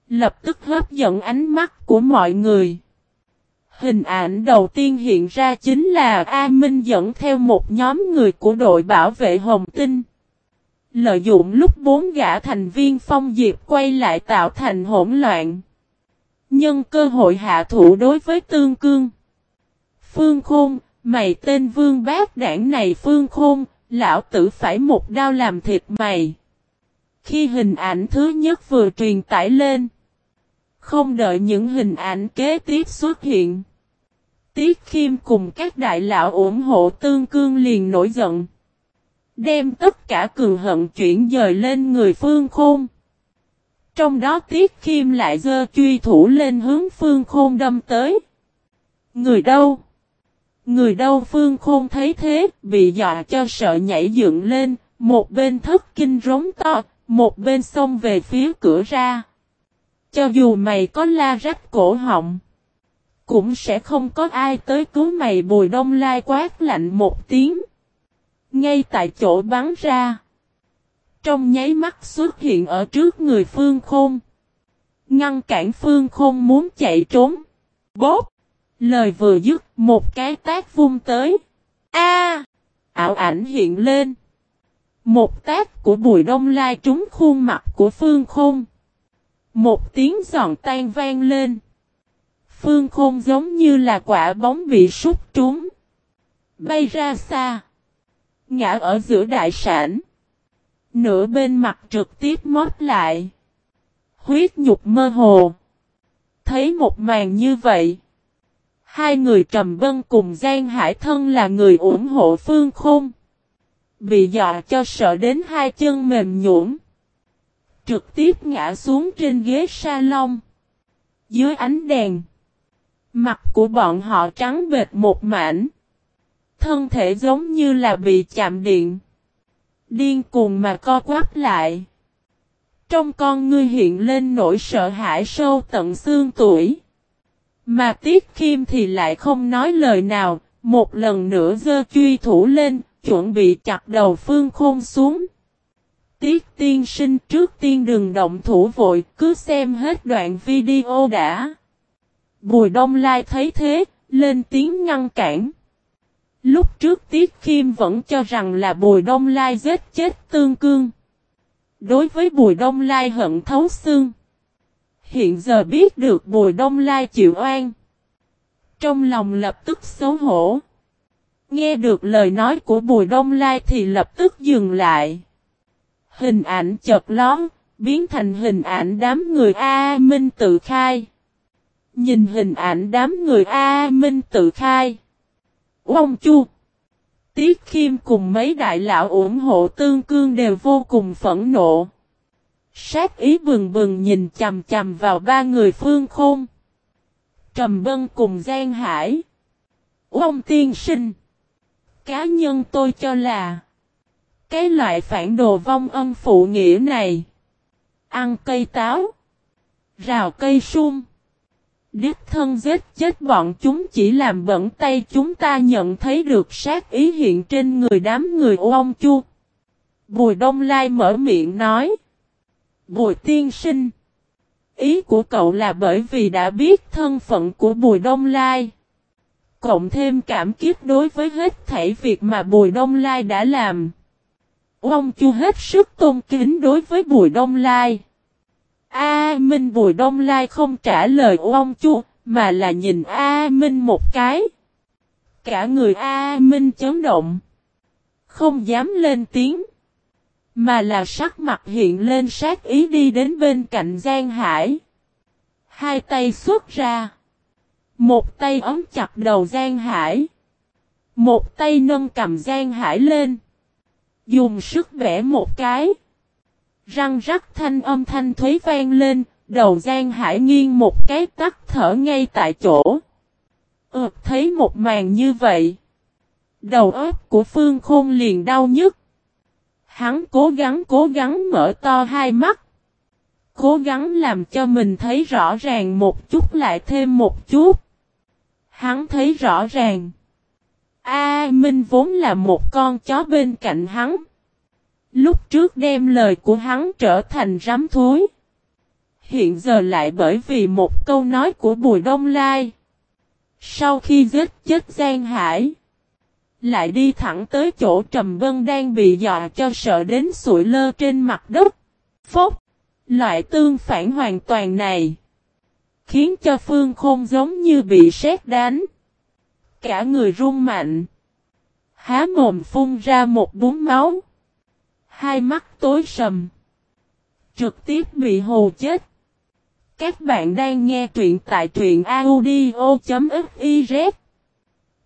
Lập tức hấp dẫn ánh mắt của mọi người. Hình ảnh đầu tiên hiện ra chính là A Minh dẫn theo một nhóm người của đội bảo vệ Hồng Tinh. Lợi dụng lúc bốn gã thành viên phong diệp quay lại tạo thành hỗn loạn. Nhân cơ hội hạ thủ đối với tương cương. Phương Khôn, mày tên vương bác đảng này Phương Khôn, lão tử phải một đao làm thịt mày. Khi hình ảnh thứ nhất vừa truyền tải lên. Không đợi những hình ảnh kế tiếp xuất hiện. Tiết Khiêm cùng các đại lão ủng hộ tương cương liền nổi giận. Đem tất cả cường hận chuyển dời lên người phương khôn. Trong đó Tiết Khiêm lại dơ truy thủ lên hướng phương khôn đâm tới. Người đâu? Người đâu phương khôn thấy thế, bị dọa cho sợ nhảy dựng lên, một bên thất kinh rống to, một bên xông về phía cửa ra. Cho dù mày có la rách cổ họng, cũng sẽ không có ai tới cứu mày bùi đông lai quát lạnh một tiếng. Ngay tại chỗ bắn ra. Trong nháy mắt xuất hiện ở trước người Phương Khôn. Ngăn cản Phương Khôn muốn chạy trốn. Bốp! Lời vừa dứt, một cái tác vung tới. A! ảo ảnh hiện lên. Một tác của Bùi Đông Lai trúng khuôn mặt của Phương Khôn. Một tiếng giòn tan vang lên. Phương Khôn giống như là quả bóng bị sút trúng. Bay ra xa. Ngã ở giữa đại sản. Nửa bên mặt trực tiếp mót lại. Huyết nhục mơ hồ. Thấy một màn như vậy. Hai người trầm bân cùng Giang Hải Thân là người ủng hộ Phương Khôn. Bị dọa cho sợ đến hai chân mềm nhũn Trực tiếp ngã xuống trên ghế salon. Dưới ánh đèn. Mặt của bọn họ trắng bệt một mảnh. Thân thể giống như là bị chạm điện. Điên cuồng mà co quắp lại. Trong con ngươi hiện lên nỗi sợ hãi sâu tận xương tuổi. Mà Tiết Kim thì lại không nói lời nào, một lần nữa dơ truy thủ lên, chuẩn bị chặt đầu Phương Khôn xuống. Tiết tiên sinh trước tiên đừng động thủ vội, cứ xem hết đoạn video đã. Bùi Đông Lai thấy thế, lên tiếng ngăn cản. Lúc trước Tiết Khiêm vẫn cho rằng là Bùi Đông Lai giết chết Tương Cương. Đối với Bùi Đông Lai hận thấu xương. Hiện giờ biết được Bùi Đông Lai chịu oan. Trong lòng lập tức xấu hổ. Nghe được lời nói của Bùi Đông Lai thì lập tức dừng lại. Hình ảnh chợt lón, biến thành hình ảnh đám người A Minh tự khai. Nhìn hình ảnh đám người A Minh tự khai. Ông Chu. Tiết Khiêm cùng mấy đại lão ủng hộ tương cương đều vô cùng phẫn nộ. Sát ý bừng bừng nhìn chầm chầm vào ba người phương khôn. Trầm Bân cùng Giang Hải. Ông tiên sinh. Cá nhân tôi cho là. Cái loại phản đồ vong ân phụ nghĩa này. Ăn cây táo. Rào cây sung. Đích thân giết chết bọn chúng chỉ làm bẩn tay chúng ta nhận thấy được sát ý hiện trên người đám người ông chu. Bùi Đông Lai mở miệng nói. Bùi tiên sinh. Ý của cậu là bởi vì đã biết thân phận của Bùi Đông Lai. Cộng thêm cảm kiếp đối với hết thảy việc mà Bùi Đông Lai đã làm. Ông chu hết sức tôn kính đối với Bùi Đông Lai. A Minh Bùi Đông Lai không trả lời ông chu, mà là nhìn A Minh một cái. Cả người A Minh chấn động. Không dám lên tiếng. Mà là sắc mặt hiện lên sát ý đi đến bên cạnh Giang Hải. Hai tay xuất ra. Một tay ấm chặt đầu Giang Hải. Một tay nâng cầm Giang Hải lên. Dùng sức vẽ một cái. Răng rắc thanh âm thanh thuế vang lên, đầu Giang Hải nghiêng một cái tắt thở ngay tại chỗ. ợt thấy một màn như vậy. Đầu óc của Phương Khôn liền đau nhức. Hắn cố gắng cố gắng mở to hai mắt. Cố gắng làm cho mình thấy rõ ràng một chút lại thêm một chút. Hắn thấy rõ ràng. A Minh vốn là một con chó bên cạnh hắn. Lúc trước đem lời của hắn trở thành rắm thối. Hiện giờ lại bởi vì một câu nói của Bùi Đông Lai. Sau khi giết chết Giang Hải. Lại đi thẳng tới chỗ Trầm Vân đang bị dọa cho sợ đến sụi lơ trên mặt đất. Phốc. Loại tương phản hoàn toàn này. Khiến cho Phương Khôn giống như bị sét đánh. Cả người run mạnh. Há mồm phun ra một bún máu. Hai mắt tối sầm. Trực tiếp bị hồ chết. Các bạn đang nghe truyện tại truyện audio.fiz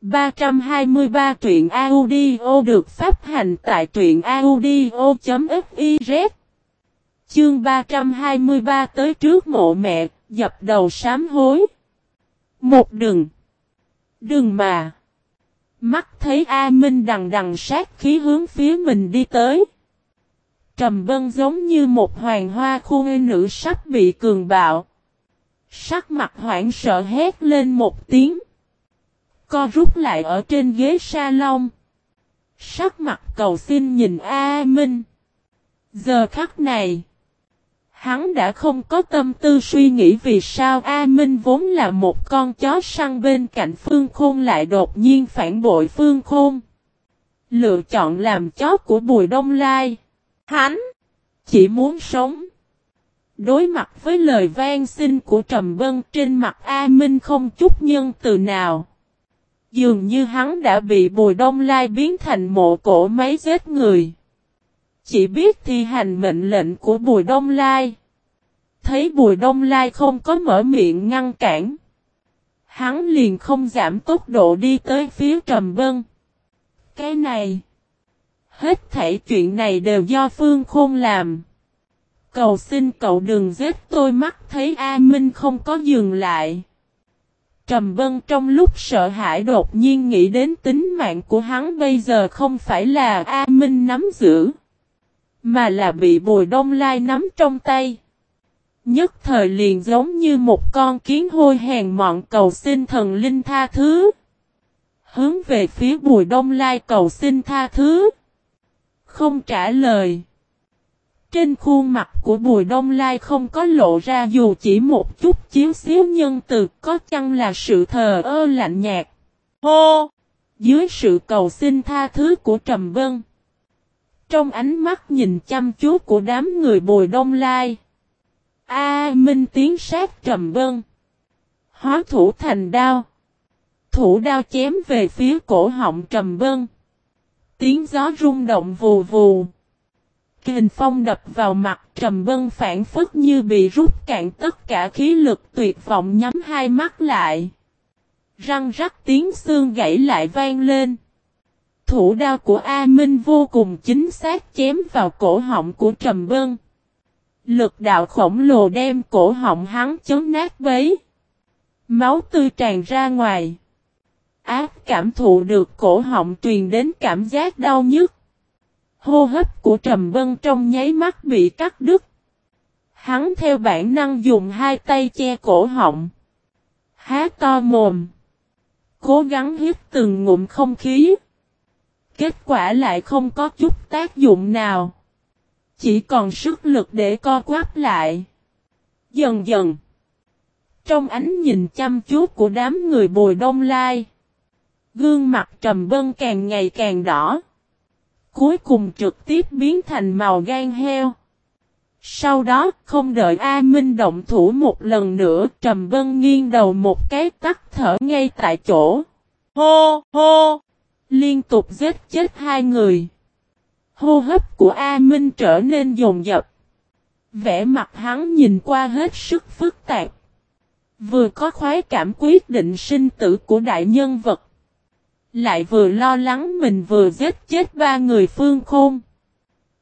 323 truyện audio được phát hành tại truyện audio.fiz Chương 323 tới trước mộ mẹ, dập đầu sám hối. Một đừng. Đừng mà. Mắt thấy A Minh đằng đằng sát khí hướng phía mình đi tới. Trầm Vân giống như một hoàng hoa khuôn nữ sắp bị cường bạo. Sắc mặt hoảng sợ hét lên một tiếng. Co rút lại ở trên ghế salon. Sắc mặt cầu xin nhìn A Minh. Giờ khắc này. Hắn đã không có tâm tư suy nghĩ vì sao A Minh vốn là một con chó săn bên cạnh Phương Khôn lại đột nhiên phản bội Phương Khôn. Lựa chọn làm chó của Bùi Đông Lai. Hắn chỉ muốn sống. Đối mặt với lời van xin của Trầm Vân trên mặt A Minh không chút nhân từ nào. Dường như hắn đã bị Bùi Đông Lai biến thành mộ cổ máy giết người. Chỉ biết thi hành mệnh lệnh của Bùi Đông Lai. Thấy Bùi Đông Lai không có mở miệng ngăn cản. Hắn liền không giảm tốc độ đi tới phía Trầm Vân. Cái này. Hết thảy chuyện này đều do Phương Khôn làm. Cầu xin cậu đừng giết tôi, mắt thấy A Minh không có dừng lại. Trầm Vân trong lúc sợ hãi đột nhiên nghĩ đến tính mạng của hắn, bây giờ không phải là A Minh nắm giữ. Mà là bị Bùi Đông Lai nắm trong tay. Nhất thời liền giống như một con kiến hôi hèn mọn, cầu xin thần linh tha thứ. Hướng về phía Bùi Đông Lai cầu xin tha thứ. Không trả lời. Trên khuôn mặt của Bùi Đông Lai không có lộ ra dù chỉ một chút chiếu xíu nhân từ có chăng là sự thờ ơ lạnh nhạt. Hô! Dưới sự cầu xin tha thứ của Trầm Vân. Trong ánh mắt nhìn chăm chú của đám người Bùi Đông Lai. A Minh tiến sát Trầm Vân. Hóa thủ thành đao. Thủ đao chém về phía cổ họng Trầm Vân. Tiếng gió rung động vù vù. Kình phong đập vào mặt, Trầm Vân phản phức như bị rút cạn tất cả khí lực tuyệt vọng nhắm hai mắt lại. Răng rắc tiếng xương gãy lại vang lên. Thủ đao của A Minh vô cùng chính xác chém vào cổ họng của Trầm Vân. Lực đạo khổng lồ đem cổ họng hắn chấn nát bấy. Máu tươi tràn ra ngoài. Ác cảm thụ được cổ họng truyền đến cảm giác đau nhức. Hô hấp của Trầm Vân trong nháy mắt bị cắt đứt. Hắn theo bản năng dùng hai tay che cổ họng. Há to mồm. Cố gắng hít từng ngụm không khí. Kết quả lại không có chút tác dụng nào. Chỉ còn sức lực để co quắp lại. Dần dần. Trong ánh nhìn chăm chú của đám người bồi đông lai. Gương mặt trầm vân càng ngày càng đỏ. Cuối cùng trực tiếp biến thành màu gan heo. Sau đó, không đợi A Minh động thủ một lần nữa, Trầm Vân nghiêng đầu một cái tắt thở ngay tại chỗ. Hô, hô! Liên tục giết chết hai người. Hô hấp của A Minh trở nên dồn dập. Vẻ mặt hắn nhìn qua hết sức phức tạp. Vừa có khoái cảm quyết định sinh tử của đại nhân vật. Lại vừa lo lắng mình vừa giết chết ba người phương khôn.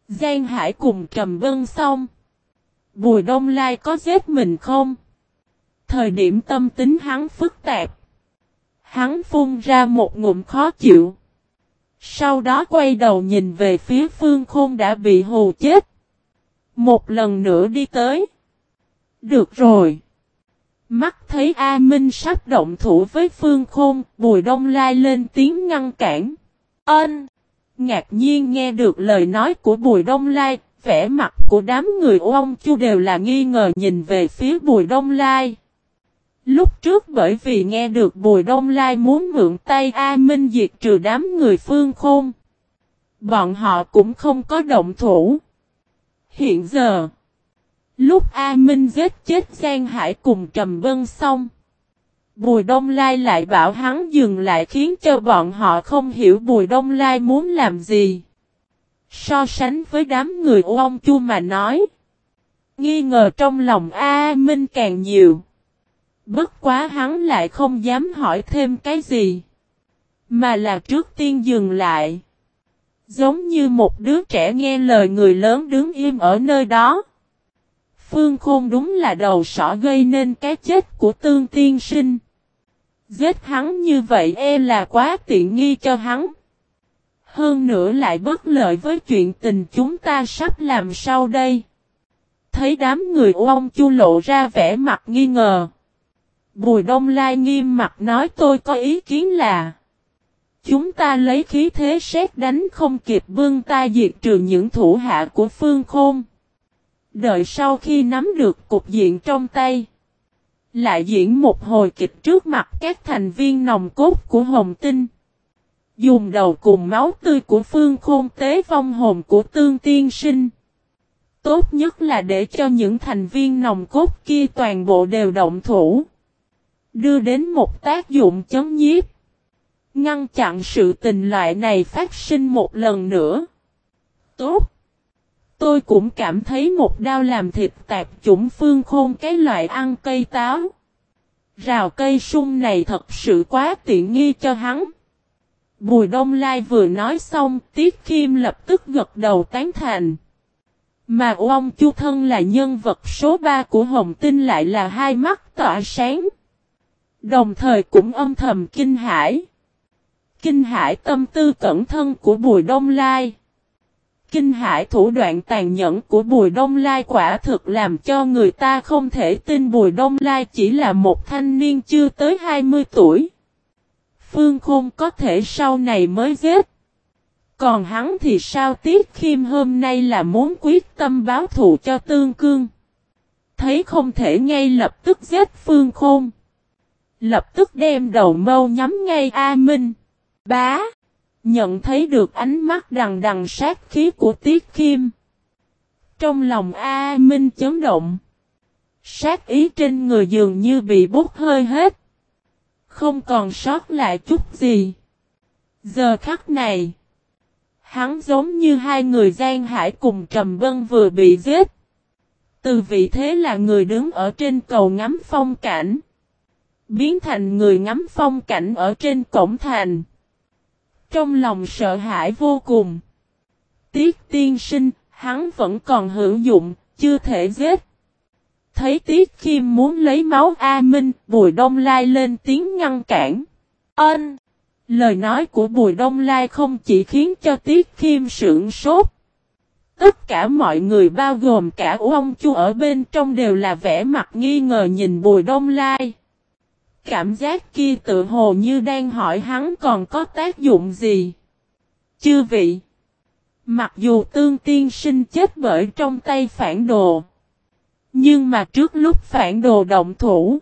Giang Hải cùng Trầm Vân xong. Bùi Đông Lai có giết mình không? Thời điểm tâm tính hắn phức tạp. Hắn phun ra một ngụm khó chịu. Sau đó quay đầu nhìn về phía phương khôn đã bị hù chết. Một lần nữa đi tới. Được rồi. Mắt thấy A Minh sắp động thủ với phương khôn, bùi đông lai lên tiếng ngăn cản. Ân! Ngạc nhiên nghe được lời nói của bùi đông lai, vẻ mặt của đám người ông chu đều là nghi ngờ nhìn về phía bùi đông lai. Lúc trước bởi vì nghe được Bùi Đông Lai muốn mượn tay A Minh diệt trừ đám người phương khôn. Bọn họ cũng không có động thủ. Hiện giờ, lúc A Minh giết chết Giang Hải cùng Trầm Vân xong, Bùi Đông Lai lại bảo hắn dừng lại khiến cho bọn họ không hiểu Bùi Đông Lai muốn làm gì. So sánh với đám người ông chu mà nói. Nghi ngờ trong lòng A Minh càng nhiều. Bất quá hắn lại không dám hỏi thêm cái gì. Mà là trước tiên dừng lại. Giống như một đứa trẻ nghe lời người lớn đứng im ở nơi đó. Phương Khôn đúng là đầu sỏ gây nên cái chết của tương tiên sinh. Giết hắn như vậy e là quá tiện nghi cho hắn. Hơn nữa lại bất lợi với chuyện tình chúng ta sắp làm sau đây. Thấy đám người ông chu lộ ra vẻ mặt nghi ngờ. Bùi Đông Lai nghiêm mặt nói tôi có ý kiến là, Chúng ta lấy khí thế xét đánh không kịp vương ta diệt trừ những thủ hạ của Phương Khôn. Đợi sau khi nắm được cục diện trong tay. Lại diễn một hồi kịch trước mặt các thành viên nòng cốt của Hồng Tinh. Dùng đầu cùng máu tươi của Phương Khôn tế vong hồn của Tương Tiên Sinh. Tốt nhất là để cho những thành viên nòng cốt kia toàn bộ đều động thủ đưa đến một tác dụng chấm nhiếp. Ngăn chặn sự tình loại này phát sinh một lần nữa. Tốt. Tôi cũng cảm thấy một đao làm thịt tạp chủng phương khôn cái loại ăn cây táo. Rào cây sung này thật sự quá tiện nghi cho hắn. Bùi Đông Lai vừa nói xong, Tiết Kim lập tức gật đầu tán thành. Mà ông Chu Thân là nhân vật số 3 của Hồng Tinh lại là hai mắt tỏa sáng. Đồng thời cũng âm thầm kinh hải Kinh hải tâm tư cẩn thân của Bùi Đông Lai. Kinh hãi thủ đoạn tàn nhẫn của Bùi Đông Lai quả thực làm cho người ta không thể tin Bùi Đông Lai chỉ là một thanh niên chưa tới 20 tuổi. Phương Khôn có thể sau này mới giết. Còn hắn thì sao Tiết Khiêm hôm nay là muốn quyết tâm báo thù cho Tương Cương. Thấy không thể ngay lập tức giết Phương Khôn. Lập tức đem đầu mâu nhắm ngay A Minh. Bá. Nhận thấy được ánh mắt đằng đằng sát khí của Tiết Khiêm. Trong lòng A Minh chấn động. Sát ý trên người dường như bị bút hơi hết. Không còn sót lại chút gì. Giờ khắc này. Hắn giống như hai người gian hải cùng Trầm Vân vừa bị giết. Từ vị thế là người đứng ở trên cầu ngắm phong cảnh. Biến thành người ngắm phong cảnh ở trên cổng thành. Trong lòng sợ hãi vô cùng. Tiết tiên sinh, hắn vẫn còn hữu dụng, chưa thể giết. Thấy Tiết Khiêm muốn lấy máu A Minh, Bùi Đông Lai lên tiếng ngăn cản. Ân! Lời nói của Bùi Đông Lai không chỉ khiến cho Tiết Khiêm sưởng sốt. Tất cả mọi người bao gồm cả ông chu ở bên trong đều là vẻ mặt nghi ngờ nhìn Bùi Đông Lai. Cảm giác kia tự hồ như đang hỏi hắn còn có tác dụng gì. Chư vị. Mặc dù tương tiên sinh chết bởi trong tay phản đồ. Nhưng mà trước lúc phản đồ động thủ.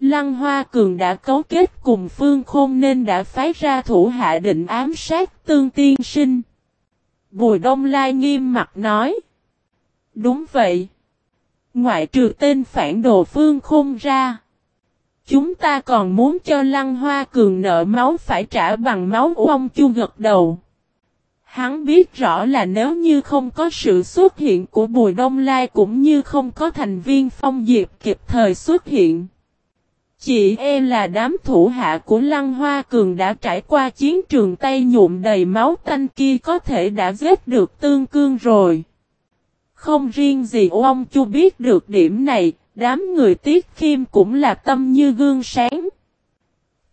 Lăng Hoa Cường đã cấu kết cùng Phương Khôn nên đã phái ra thủ hạ định ám sát tương tiên sinh. Bùi Đông Lai nghiêm mặt nói. Đúng vậy. Ngoại trừ tên phản đồ Phương Khôn ra. Chúng ta còn muốn cho Lăng Hoa Cường nợ máu phải trả bằng máu ông chu gật đầu. Hắn biết rõ là nếu như không có sự xuất hiện của Bùi Đông Lai cũng như không có thành viên phong diệp kịp thời xuất hiện. chị e là đám thủ hạ của Lăng Hoa Cường đã trải qua chiến trường tay nhuộm đầy máu tanh kia có thể đã giết được tương cương rồi. Không riêng gì ông chu biết được điểm này, đám người tiết khiêm cũng là tâm như gương sáng.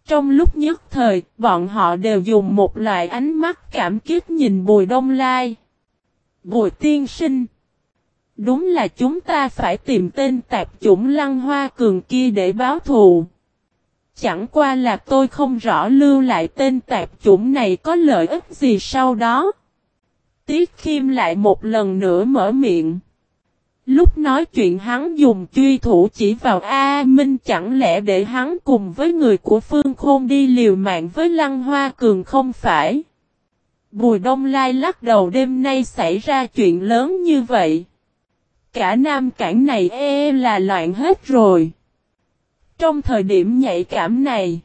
Trong lúc nhất thời, bọn họ đều dùng một loại ánh mắt cảm kích nhìn Bùi Đông Lai. Bùi tiên sinh. Đúng là chúng ta phải tìm tên tạp chủng lăng hoa cường kia để báo thù. Chẳng qua là tôi không rõ lưu lại tên tạp chủng này có lợi ích gì sau đó. Tiết Khiêm lại một lần nữa mở miệng. Lúc nói chuyện hắn dùng truy thủ chỉ vào A Minh chẳng lẽ để hắn cùng với người của Phương Khôn đi liều mạng với Lăng Hoa Cường không phải. Bùi Đông Lai lắc đầu đêm nay xảy ra chuyện lớn như vậy. Cả Nam Cảng này e là loạn hết rồi. Trong thời điểm nhạy cảm này,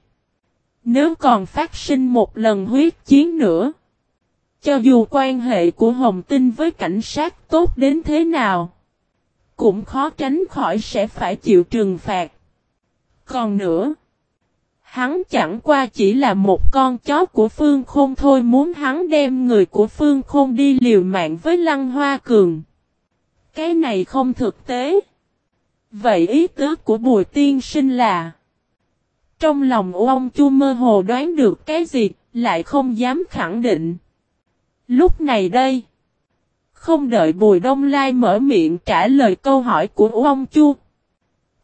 nếu còn phát sinh một lần huyết chiến nữa, cho dù quan hệ của Hồng Tinh với cảnh sát tốt đến thế nào, cũng khó tránh khỏi sẽ phải chịu trừng phạt. Còn nữa, hắn chẳng qua chỉ là một con chó của Phương Khôn thôi muốn hắn đem người của Phương Khôn đi liều mạng với Lăng Hoa Cường. Cái này không thực tế. Vậy ý tứ của Bùi Tiên Sinh là Trong lòng ông Chu mơ hồ đoán được cái gì, lại không dám khẳng định. Lúc này đây, không đợi Bùi Đông Lai mở miệng trả lời câu hỏi của ông Chu.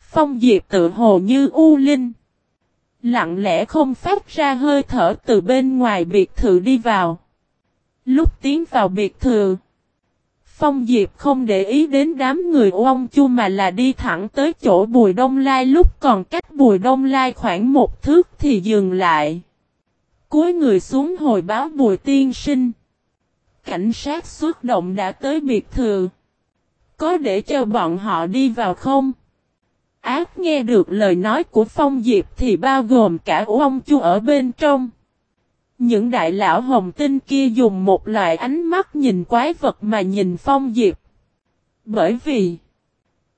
Phong Diệp tự hồ như U Linh. Lặng lẽ không phát ra hơi thở từ bên ngoài biệt thự đi vào. Lúc tiến vào biệt thự. Phong Diệp không để ý đến đám người ông Chu mà là đi thẳng tới chỗ Bùi Đông Lai lúc còn cách Bùi Đông Lai khoảng một thước thì dừng lại. Cuối người xuống hồi báo Bùi Tiên Sinh. Cảnh sát xuất động đã tới biệt thự. Có để cho bọn họ đi vào không? Ác nghe được lời nói của Phong Diệp thì bao gồm cả ông Chu ở bên trong. Những đại lão hồng tinh kia dùng một loại ánh mắt nhìn quái vật mà nhìn Phong Diệp. Bởi vì,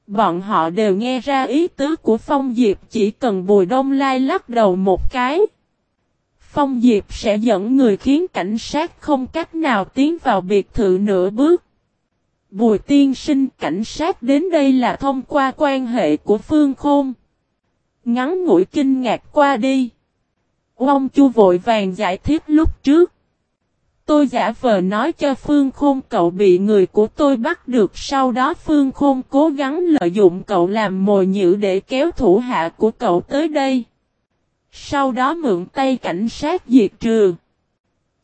bọn họ đều nghe ra ý tứ của Phong Diệp chỉ cần Bùi Đông Lai lắc đầu một cái. Phong Diệp sẽ dẫn người khiến cảnh sát không cách nào tiến vào biệt thự nửa bước. Bùi tiên sinh, cảnh sát đến đây là thông qua quan hệ của Phương Khôn. Ngắn ngủi kinh ngạc qua đi. Ông Chu vội vàng giải thích lúc trước. Tôi giả vờ nói cho Phương Khôn cậu bị người của tôi bắt được, sau đó Phương Khôn cố gắng lợi dụng cậu làm mồi nhữ để kéo thủ hạ của cậu tới đây. Sau đó mượn tay cảnh sát diệt trừ.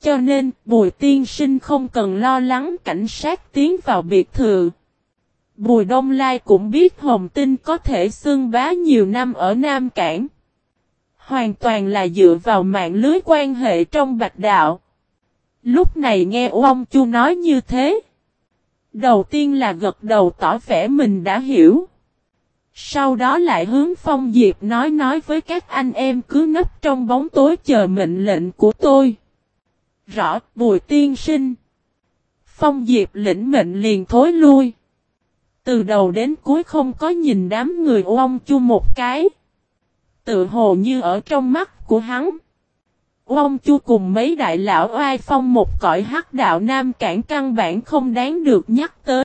Cho nên, Bùi Tiên Sinh không cần lo lắng cảnh sát tiến vào biệt thự. Bùi Đông Lai cũng biết Hồng Tinh có thể xưng bá nhiều năm ở Nam Cảng. Hoàn toàn là dựa vào mạng lưới quan hệ trong bạch đạo. Lúc này nghe ông Chu nói như thế. Đầu tiên là gật đầu tỏ vẻ mình đã hiểu. Sau đó lại hướng Phong Diệp nói nói với các anh em cứ nấp trong bóng tối chờ mệnh lệnh của tôi. Rõ, Bùi Tiên Sinh. Phong Diệp lĩnh mệnh liền thối lui. Từ đầu đến cuối không có nhìn đám người ông chu một cái. Tự hồ như ở trong mắt của hắn. Ông chu cùng mấy đại lão oai phong một cõi hắc đạo nam cản căn bản không đáng được nhắc tới.